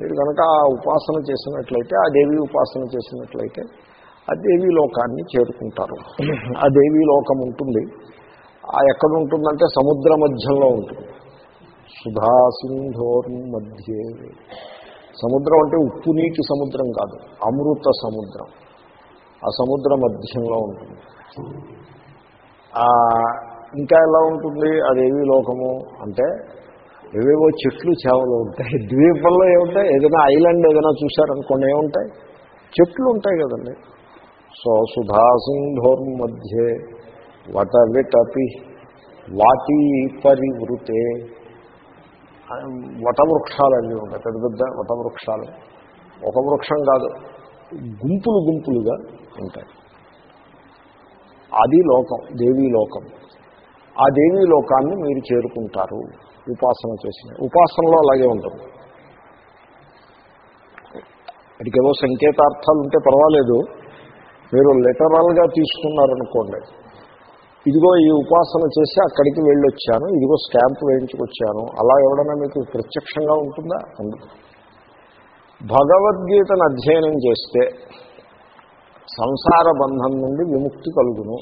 మీరు కనుక ఆ ఉపాసన చేసినట్లయితే ఆ దేవి ఉపాసన చేసినట్లయితే ఆ దేవీ లోకాన్ని చేరుకుంటారు. ఆ దేవీ లోకం ఉంటుంది. ఆ ఎక్కడ ఉంటుందంటే సముద్ర మధ్యంలో ఉంటుంది. సుధా సింధోర్ మధ్యే సముద్రం అంటే ఉప్పు నీటి సముద్రం కాదు అమృత సముద్రం. ఆ సముద్ర మధ్యంలో ఉంటుంది. ఇంకా ఎలా ఉంటుంది? అదేవి లోకము అంటే ఏవేవో చెట్లు చేవలు ఉంటాయి. ద్వీపంలో ఏముంటాయి? ఏదైనా ఐలాండ్ ఏదైనా చూశారనుకోండి ఏముంటాయి? చెట్లు ఉంటాయి కదండి. సో సుధాసింధోర్ మధ్యే వటవిటపి వాటి పరివృతే వటవృక్షాలు అన్నీ ఉంటాయి. పెద్ద పెద్ద వటవృక్షాలు. ఒక వృక్షం కాదు గుంపులు గుంపులుగా ఉంటాయి. అది లోకం దేవీ లోకం. ఆ దేవీ లోకాన్ని మీరు చేరుకుంటారు ఉపాసన చేసిన. ఉపాసనలో అలాగే ఉంటుంది. వాటికేవో సంకేతార్థాలు ఉంటే పర్వాలేదు. మీరు లిటరల్గా తీసుకున్నారనుకోండి ఇదిగో ఈ ఉపాసన చేసి అక్కడికి వెళ్ళొచ్చాను ఇదిగో స్టాంప్ వేయించుకొచ్చాను. అలా ఎవడన్నా మీకు ప్రత్యక్షంగా ఉంటుందా? అందుకు. భగవద్గీతను అధ్యయనం చేస్తే సంసార బంధం నుండి విముక్తి కలుగును.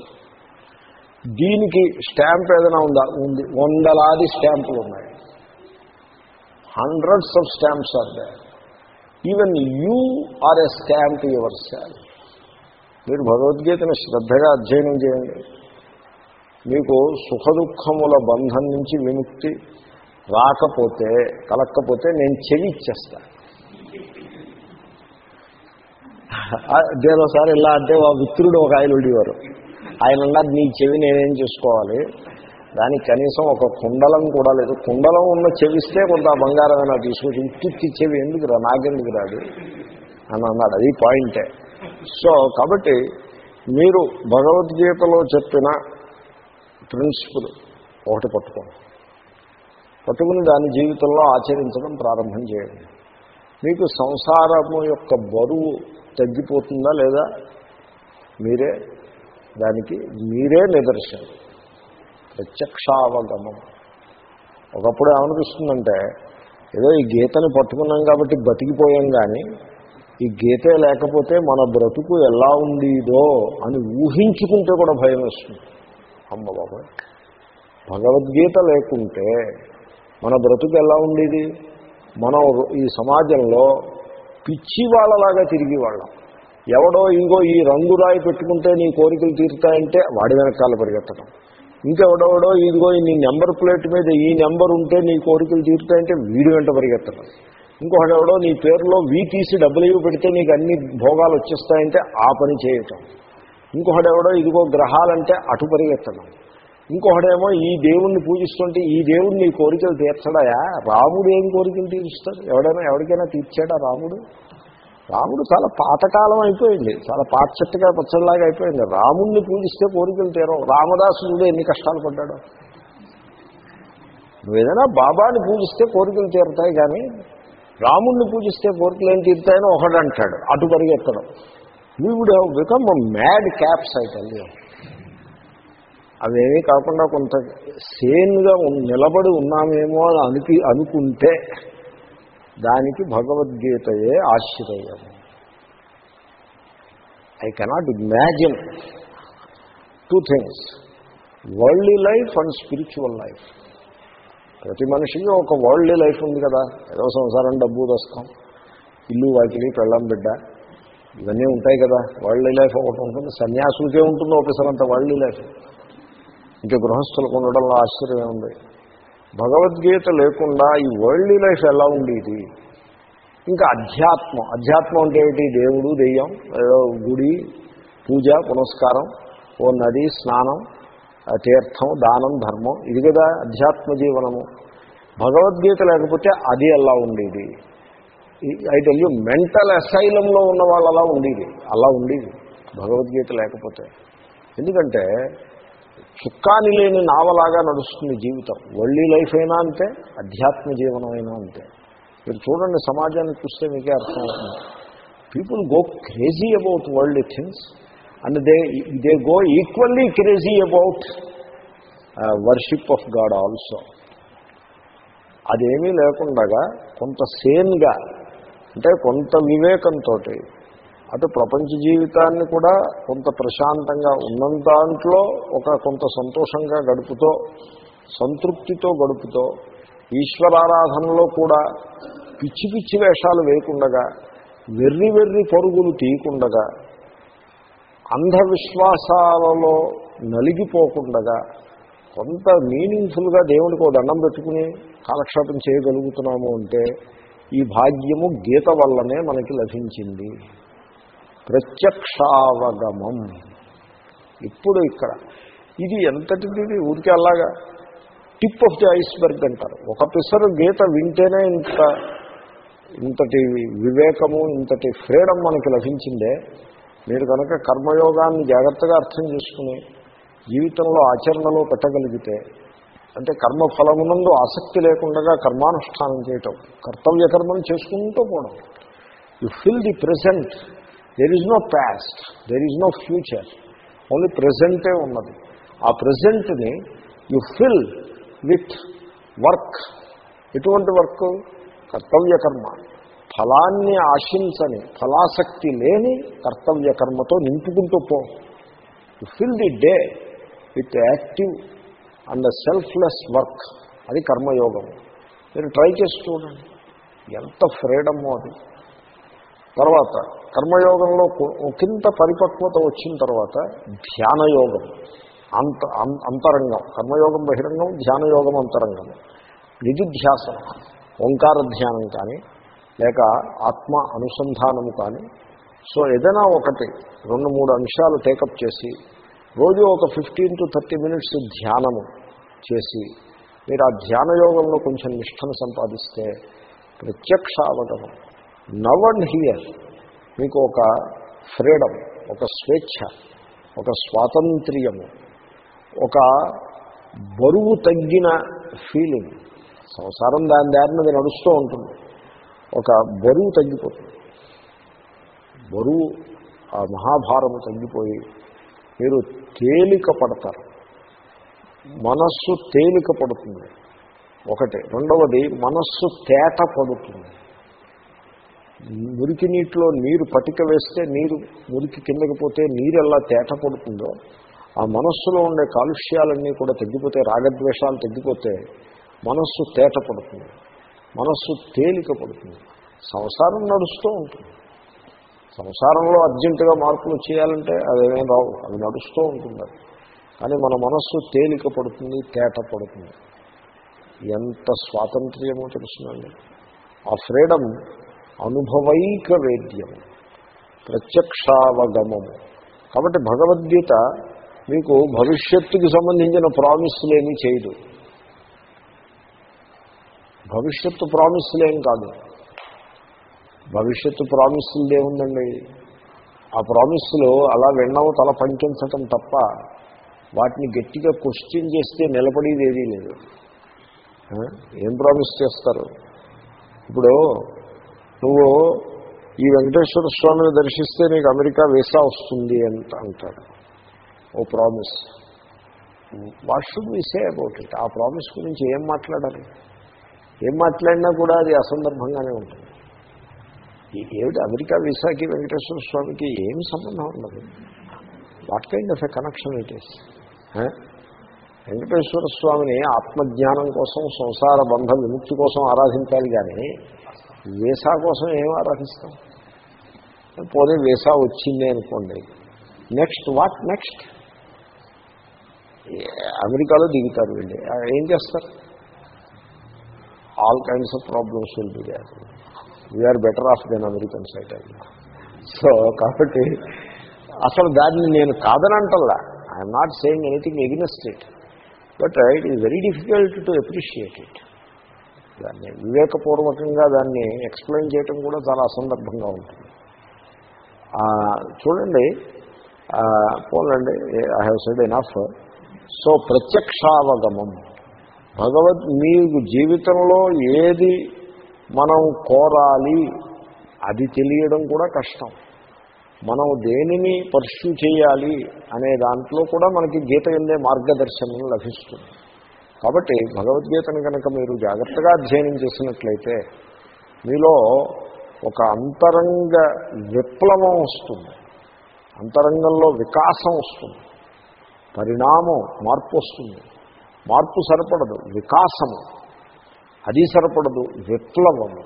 దీనికి స్టాంప్ ఏదైనా ఉందా? ఉంది. వందలాది స్టాంపులు ఉన్నాయి. Hundreds of stamps are there. Even you are a stamp yourself మీరు భగవద్గీతను శ్రద్ధగా అధ్యయనం చేయండి. మీకు సుఖదుఖముల బంధం నుంచి విముక్తి రాకపోతే కలక్కపోతే నేను చెవి ఇచ్చేస్తా. దేనోసారి ఇలా అంటే ఆ మిత్రుడు ఒక ఆయన ఉండేవారు. ఆయన అన్నారు నీ చెవి నేనేం చేసుకోవాలి? దానికి కనీసం ఒక కుండలం కూడా లేదు. కుండలం ఉన్న చెవిస్తే కొంత బంగారమైనా తీసుకొచ్చి ఉత్తి చెవి ఎందుకు రా నాకెందుకు రాదు అని అన్నాడు. అది పాయింటే. సో కాబట్టి మీరు భగవద్గీతలో చెప్పిన ప్రిన్సిపల్ ఒకటి పట్టుకోండి. పట్టుకుని దాని జీవితంలో ఆచరించడం ప్రారంభం చేయండి. మీకు సంసారము యొక్క బరువు తగ్గిపోతుందా లేదా? మీరే దానికి మీరే నిదర్శనం. ప్రత్యక్షావగమం. ఒకప్పుడు ఏమనిపిస్తుందంటే ఏదో ఈ గీతని పట్టుకున్నాం కాబట్టి బతికిపోయాం కానీ ఈ గీతే లేకపోతే మన బ్రతుకు ఎలా ఉండేదో అని ఊహించుకుంటే కూడా భయం వేస్తుంది. అమ్మ బాబా. భగవద్గీత లేకుంటే మన బ్రతుకు ఎలా ఉండేది? మనం ఈ సమాజంలో పిచ్చి వాళ్ళలాగా తిరిగి వాళ్ళం. ఎవడో ఇంకో ఈ రంగు రాయి పెట్టుకుంటే నీ కోరికలు తీరుతాయంటే వాడి వెనకాల పరిగెత్తడం ఇంకెవడెవడో ఇదిగో నీ నెంబర్ ప్లేట్ మీద ఈ నెంబర్ ఉంటే నీ కోరికలు తీరుతాయంటే వీడి వెంట పరిగెత్తడం ఇంకొకడెవడో నీ పేరులో వీ తీసి డబ్బులు ఇవి పెడితే నీకు అన్ని భోగాలు వచ్చేస్తాయంటే ఆ పని చేయటం. ఇంకొకడెవడో ఇదిగో గ్రహాలంటే అటు పరిగెత్తడం. ఇంకొకడేమో ఈ దేవుణ్ణి పూజిస్తుంటే ఈ దేవుణ్ణి కోరికలు తీర్చడాయా? రాముడు ఏం కోరికలు తీరుస్తాడు? ఎవడైనా ఎవరికైనా తీర్చాడా రాముడు? రాముడు చాలా పాతకాలం అయిపోయింది. చాలా పాతచెట్టుగా పచ్చడిలాగా అయిపోయింది. రాముణ్ణి పూజిస్తే కోరికలు తీరం రామదాసుడు ఎన్ని కష్టాలు పడ్డాడు. నువ్వేదైనా బాబాని పూజిస్తే కోరికలు తీరుతాయి కానీ రాముణ్ణి పూజిస్తే కోరికలు ఏం తీరుతాయని ఒకడు అంటాడు అటు పరిగెత్తడం. We would have become madcaps అయితే అవేమీ కాకుండా కొంత సేన్గా నిలబడి ఉన్నామేమో అని అనిపి అనుకుంటే దానికి భగవద్గీతయే ఆశ్రయం. I cannot imagine two things worldly life and spiritual life ప్రతి మనిషికి ఒక వరల్డ్లీ లైఫ్ ఉంది కదా. ఏదో సంసారం డబ్బు దస్తాం ఇల్లు వాకిలి పెళ్ళం బిడ్డ. ఇవన్నీ ఉంటాయి కదా వరల్డ్లీ లైఫ్ ఒకటి ఉంటుంది సన్యాసులకే ఉంటుంది ఒకసారంత వరల్డ్లీ లైఫ్ ఇంకా గృహస్థులకు ఉండడంలో ఆశ్చర్యం ఉంది. భగవద్గీత లేకుండా ఈ వరల్డ్లీ లైఫ్ ఎలా ఉండేది? ఇంకా అధ్యాత్మం అధ్యాత్మం అంటే ఏంటి దేవుడు దెయ్యం ఏదో గుడి పూజ పునస్కారం ఓ నది స్నానం తీర్థం దానం ధర్మం ఇది కదా అధ్యాత్మ జీవనము. భగవద్గీత లేకపోతే అది ఎలా ఉండేది? ఐ టెల్ యూ మెంటల్ అసైలంలో ఉన్న వాళ్ళు అలా ఉండేది. అలా ఉండేది. భగవద్గీత లేకపోతే. ఎందుకంటే చుక్కాని లేని నావలాగా నడుస్తుంది జీవితం. వరల్డీ లైఫ్ అయినా అంతే అధ్యాత్మ జీవనం అయినా అంతే. మీరు చూడండి సమాజాన్ని చూస్తే మీకే అర్థమవుతుంది. People go crazy about world things and they they go equally crazy about worship of God also అదేమీ లేకుండా కొంత సేన్గా అంటే కొంత వివేకంతో అటు ప్రపంచ జీవితాన్ని కూడా కొంత ప్రశాంతంగా ఉన్నంత దాంట్లో ఒక కొంత సంతోషంగా గడుపుతో సంతృప్తితో గడుపుతో ఈశ్వరారాధనలో కూడా పిచ్చి పిచ్చి వేషాలు వేయకుండగా వెర్రి వెర్రి పరుగులు తీయకుండగా అంధవిశ్వాసాలలో నలిగిపోకుండగా కొంత మీనింగ్ఫుల్గా దేవుడికి ఒక దండం పెట్టుకుని కాలక్షేపం చేయగలుగుతున్నాము అంటే ఈ భాగ్యము గీత వల్లనే మనకి లభించింది. ప్రత్యక్షావగమం. ఇప్పుడు ఇక్కడ. ఇది ఎంతటిది ఇది ఊరికే అలాగా. టిప్ ఆఫ్ ది ఐస్బర్గ్ అంటారు. ఒక పిసరు గీత వింటేనే ఇంత ఇంతటి వివేకము ఇంతటి ఫ్రీడమ్ మనకి లభించిందే. మీరు కనుక కర్మయోగాన్ని జాగ్రత్తగా అర్థం చేసుకుని జీవితంలో ఆచరణలో పెట్టగలిగితే అంటే కర్మఫలమునందు ఆసక్తి లేకుండా కర్మానుష్ఠానం చేయటం కర్తవ్య కర్మను చేసుకుంటూ పోవడం. You fill the present there is no past there is no future only ప్రజెంటే ఉన్నది. ఆ ప్రజెంట్ని యు ఫిల్ విత్ వర్క్ ఎటువంటి వర్క్ కర్తవ్య కర్మ ఫలాన్ని ఆశించని ఫలాసక్తి లేని కర్తవ్య కర్మతో నింపుకుంటూ పో. You fill the day with active and selfless work అది కర్మయోగం. మీరు ట్రై చేసి చూడండి. ఎంత ఫ్రీడమ్ అది. తర్వాత కర్మయోగంలో ఒకంత పరిపక్వత వచ్చిన తర్వాత ధ్యానయోగం అంత అంతరంగం. కర్మయోగం బహిరంగం ధ్యానయోగం అంతరంగం. నిధిధ్యాసనం ఓంకార ధ్యానం కానీ లేక ఆత్మ అనుసంధానము కానీ. సో ఏదైనా ఒకటి రెండు మూడు అంశాలు టేకప్ చేసి రోజు ఒక ఫిఫ్టీన్ టు థర్టీ మినిట్స్ ధ్యానము చేసి మీరు ఆ ధ్యానయోగంలో కొంచెం నిష్టను సంపాదిస్తే ప్రత్యక్ష అవగమం నవ్ అండ్ హియర్ మీకు ఒక ఫ్రీడమ్ ఒక స్వేచ్ఛ ఒక స్వాతంత్ర్యము ఒక బరువు తగ్గిన ఫీలింగ్. సంసారం దాని దారినది నడుస్తూ ఉంటుంది. ఒక బరువు తగ్గిపోతుంది. బరువు ఆ మహాభారము తగ్గిపోయి మీరు తేలిక పడతారు. మనస్సు తేలిక పడుతుంది. ఒకటి. రెండవది మనస్సు తేట పడుతుంది. మురికి నీటిలో నీరు పటిక వేస్తే నీరు మురికి కిందకి పోతే నీరు ఎలా తేట పడుతుందో ఆ మనస్సులో ఉండే కాలుష్యాలన్నీ కూడా తగ్గిపోతే రాగద్వేషాలు తగ్గిపోతే మనస్సు తేట పడుతుంది. మనస్సు తేలిక పడుతుంది. సంసారం నడుస్తూ ఉంటుంది. సంసారంలో అర్జెంటుగా మార్పులు చేయాలంటే అదేమేం రావు. అది నడుస్తూ ఉంటుంది. కానీ మన మనస్సు తేలిక పడుతుంది తేట పడుతుంది. ఎంత స్వాతంత్ర్యమో తెలుసునండి. ఆ ఫ్రీడమ్ అనుభవైక వేద్యము ప్రత్యక్షావగమము. కాబట్టి భగవద్గీత మీకు భవిష్యత్తుకి సంబంధించిన ప్రామిస్లు ఏమీ చేయదు. భవిష్యత్తు ప్రామిస్లేం కాదు. భవిష్యత్తు ప్రామిస్లు ఏముందండి ఆ ప్రామిస్లు అలా విన్నావు తల పంకించటం తప్ప వాటిని గట్టిగా క్వశ్చన్ చేస్తే నిలబడేది ఏదీ లేదు. ఏం ప్రామిస్ చేస్తారు? ఇప్పుడు నువ్వు ఈ వెంకటేశ్వర స్వామిని దర్శిస్తే నీకు అమెరికా వీసా వస్తుంది అంట అంటాడు. ఓ promise. What should we say about it? ఆ ప్రామిస్ గురించి ఏం మాట్లాడాలి? ఏం మాట్లాడినా కూడా అది అసందర్భంగానే ఉంటుంది. ఏమిటి అమెరికా వీసాకి వెంకటేశ్వర స్వామికి ఏమి సంబంధం ఉన్నది what kind of a connection it is Venkateswara స్వామిని ఆత్మజ్ఞానం కోసం సంసార బంధ విముక్తి కోసం ఆరాధించాలి కానీ వీసా కోసం ఏం ఆరాధిస్తాం? పోనీ వీసా వచ్చింది అనుకోండి. నెక్స్ట్ వాట్ నెక్స్ట్ అమెరికాలో దిగుతారు వీళ్ళు. ఏం చేస్తారు? All kinds of problems will be there we are better off than American side so కాబట్టి అసలు దాన్ని నేను కాదనంటల్లా. I'm not saying anything against it but it is very difficult to appreciate it దాన్ని వివేకపూర్వకంగా దాన్ని ఎక్స్ప్లెయిన్ చేయటం కూడా చాలా అసందర్భంగా ఉంటుంది. చూడండి. పోలండి. I have said enough so ప్రత్యక్షావగమం. భగవద్ మీకు జీవితంలో ఏది మనం కోరాలి అది తెలియడం కూడా కష్టం. మనం దేనిని పర్ష్యూ చేయాలి అనే దాంట్లో కూడా మనకి గీత ఎందే మార్గదర్శనం లభిస్తుంది. కాబట్టి భగవద్గీతను కనుక మీరు జాగ్రత్తగా అధ్యయనం చేసినట్లయితే మీలో ఒక అంతరంగ విప్లవం వస్తుంది. అంతరంగంలో వికాసం వస్తుంది. పరిణామం మార్పు వస్తుంది. మార్పు సరిపడదు వికాసము. అది సరిపడదు విప్లవము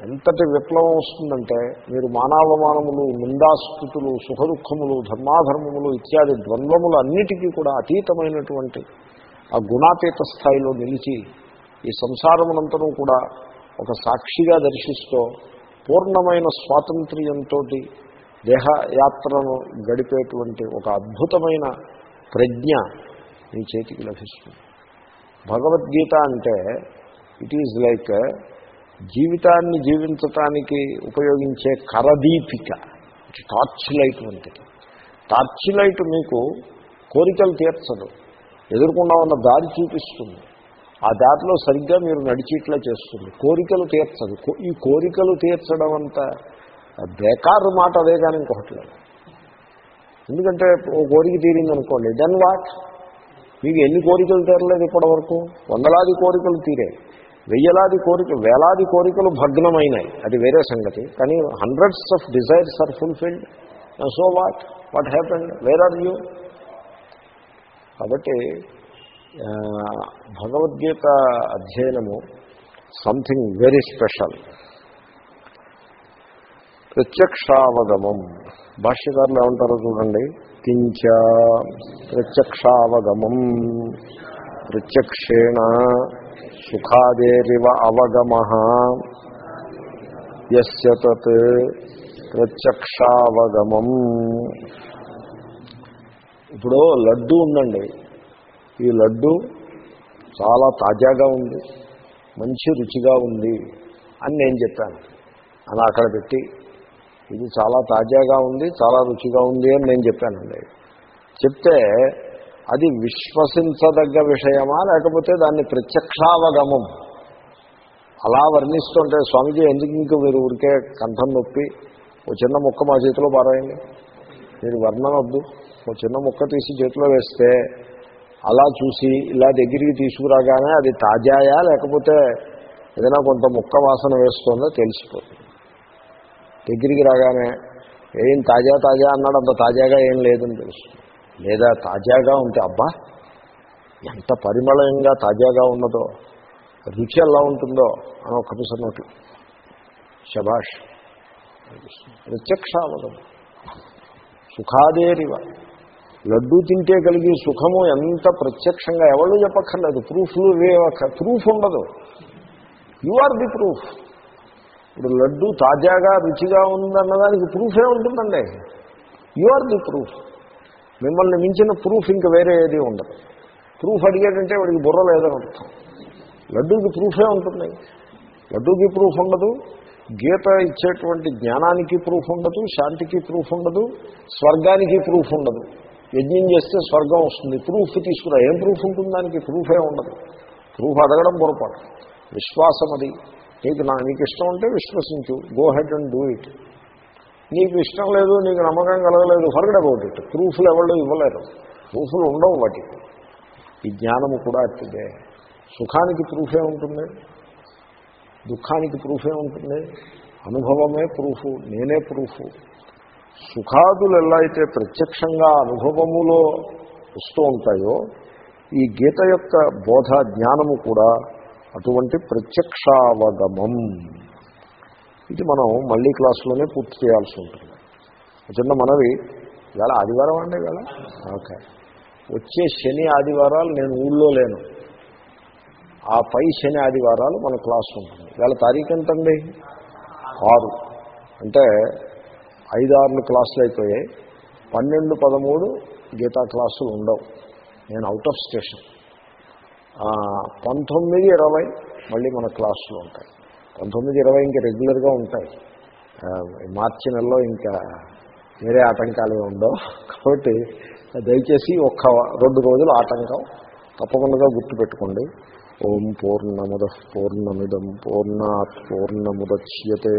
ఎంతటి విప్లవం వస్తుందంటే మీరు మానవమానములు నిందాస్థుతులు సుఖదుఖములు ధర్మాధర్మములు ఇత్యాది ద్వంద్వములు అన్నిటికీ కూడా అతీతమైనటువంటి ఆ గుణాతీత స్థాయిలో నిలిచి ఈ సంసారమునంతరం కూడా ఒక సాక్షిగా దర్శిస్తూ పూర్ణమైన స్వాతంత్ర్యంతో దేహయాత్రను గడిపేటువంటి ఒక అద్భుతమైన ప్రజ్ఞ మీ చేతికి లభిస్తుంది. భగవద్గీత అంటే ఇట్ ఈజ్ లైక్ జీవితాన్ని జీవించటానికి ఉపయోగించే కరదీపిక. టార్చ్ లైట్ వంటిది. టార్చ్ లైట్ మీకు కోరికలు తీర్చదు. ఎదుర్కొన్నా ఉన్న దారి చూపిస్తుంది. ఆ దారిలో సరిగ్గా మీరు నడిచేట్లా చేస్తుంది. కోరికలు తీర్చదు. కో- ఈ కోరికలు తీర్చడం అంత బేకారు మాట అదే కానీ ఇంకొకటి లేదు. ఎందుకంటే ఓ కోరిక తీరిందనుకోండి దెన్ వాట్ మీకు ఎన్ని కోరికలు తీరలేదు ఇప్పటివరకు వందలాది కోరికలు తీరాయి వెయ్యలాది కోరిక వేలాది కోరికలు భగ్నమైనాయి. అది వేరే సంగతి. కానీ hundreds of desires are fulfilled so what what happened where are you కాబట్టి భగవద్గీత అధ్యయనము సంథింగ్ వెరీ స్పెషల్ ప్రత్యక్షావగమం. భాష్యకారులు ఏమంటారో చూడండి. కించ ప్రత్యక్షావగమం ప్రత్యక్షేణ సుఖాదేరివ అవగమ యస్య తత్ ప్రత్యక్షావగమం ఇప్పుడు లడ్డు ఉందండి. ఈ లడ్డు చాలా తాజాగా ఉంది. మంచి రుచిగా ఉంది అని నేను చెప్పాను. అని అక్కడ పెట్టి ఇది చాలా తాజాగా ఉంది చాలా రుచిగా ఉంది అని నేను చెప్పానండి. చెప్తే అది విశ్వసించదగ్గ విషయమా లేకపోతే దాన్ని ప్రత్యక్షావగమం? అలా వర్ణిస్తుంటే స్వామిజీ ఎందుకు ఇంక మీరు ఊరికే కంఠం నొప్పి? ఓ చిన్న ముక్క మా చేతిలో పారాయండి. మీరు వర్ణన వద్దు. ఓ చిన్న ముక్క తీసి చేతిలో వేస్తే అలా చూసి ఇలా దగ్గరికి తీసుకురాగానే అది తాజాయా లేకపోతే ఏదైనా కొంత ముక్క వాసన వేస్తుందో తెలిసిపోతుంది. దగ్గరికి రాగానే ఏం తాజా తాజా? అన్నాడు. అంత తాజాగా ఏం లేదని తెలుసు. లేదా తాజాగా ఉంటే అబ్బా ఎంత పరిమళంగా తాజాగా ఉన్నదో రుచి ఎలా ఉంటుందో అని ఒక పిసన్నట్లు శభాష్ ప్రత్యక్షావదం సుఖాదేరివ లడ్డూ తింటే కలిగే సుఖము ఎంత ప్రత్యక్షంగా ఎవరు చెప్పక్కర్లేదు ప్రూఫ్లు ప్రూఫ్ ఉండదు. You are the proof. ఇప్పుడు లడ్డు తాజాగా రుచిగా ఉందన్నదానికి ప్రూఫే ఉంటుందండి. యు ఆర్ ది ప్రూఫ్ మిమ్మల్ని మించిన ప్రూఫ్ ఇంకా వేరే ఏది ఉండదు. ప్రూఫ్ అడిగాడంటే వాడికి బుర్ర లేదని అర్థం. లడ్డూకి ప్రూఫే ఉంటుంది. లడ్డూకి ప్రూఫ్ ఉండదు. గీత ఇచ్చేటువంటి జ్ఞానానికి ప్రూఫ్ ఉండదు. శాంతికి ప్రూఫ్ ఉండదు. స్వర్గానికి ప్రూఫ్ ఉండదు. యజ్ఞం చేస్తే స్వర్గం వస్తుంది. ప్రూఫ్ తీసుకురా. ఏం ప్రూఫ్ ఉంటుంది? దానికి ప్రూఫే ఉండదు. ప్రూఫ్ అడగడం పొరపాటు. విశ్వాసం అది నీకు నా నీకు ఇష్టం ఉంటే విశ్వసించు. Go head and do it నీకు ఇష్టం లేదు నీకు నమ్మకం కలగలేదు ఫర్గడ్ అబౌట్ ఇట్ ప్రూఫ్లు ఎవరు ఇవ్వలేరు. ప్రూఫ్లు ఉండవు వాటికి. ఈ జ్ఞానము కూడా అట్టిదే. సుఖానికి ప్రూఫే ఉంటుంది. దుఃఖానికి ప్రూఫే ఉంటుంది. అనుభవమే ప్రూఫ్. నేనే ప్రూఫ్. సుఖాదులు ఎలా అయితే ప్రత్యక్షంగా అనుభవములో వస్తూ ఉంటాయో ఈ గీత యొక్క బోధ జ్ఞానము కూడా అటువంటి ప్రత్యక్షావగమం. ఇది మనం మళ్ళీ క్లాసులోనే పూర్తి చేయాల్సి ఉంటుంది. చిన్న మనవి ఇవాళ ఆదివారం అండి ఇవాళ? ఓకే. వచ్చే శని ఆదివారాలు నేను ఊళ్ళో లేను. ఆ పై శని ఆదివారాలు మన క్లాస్ ఉంటుంది. ఇవాళ తారీఖు ఎంతండి? ఆరు. అంటే ఐదారు క్లాసులు అయిపోయాయి. పన్నెండు పదమూడు గీతా క్లాసులు ఉండవు. నేను అవుట్ ఆఫ్ స్టేషన్. పంతొమ్మిది ఇరవై మళ్ళీ మన క్లాసులు ఉంటాయి. పంతొమ్మిది ఇరవై ఇంకా రెగ్యులర్గా ఉంటాయి. మార్చి నెలలో ఇంకా వేరే ఆటంకాలు ఉండవు. కాబట్టి దయచేసి ఒక్క రెండు రోజులు ఆటంకం తప్పకుండా గుర్తుపెట్టుకోండి. ఓం పూర్ణముద పూర్ణమిదం పూర్ణాత్ పూర్ణముద్యతే.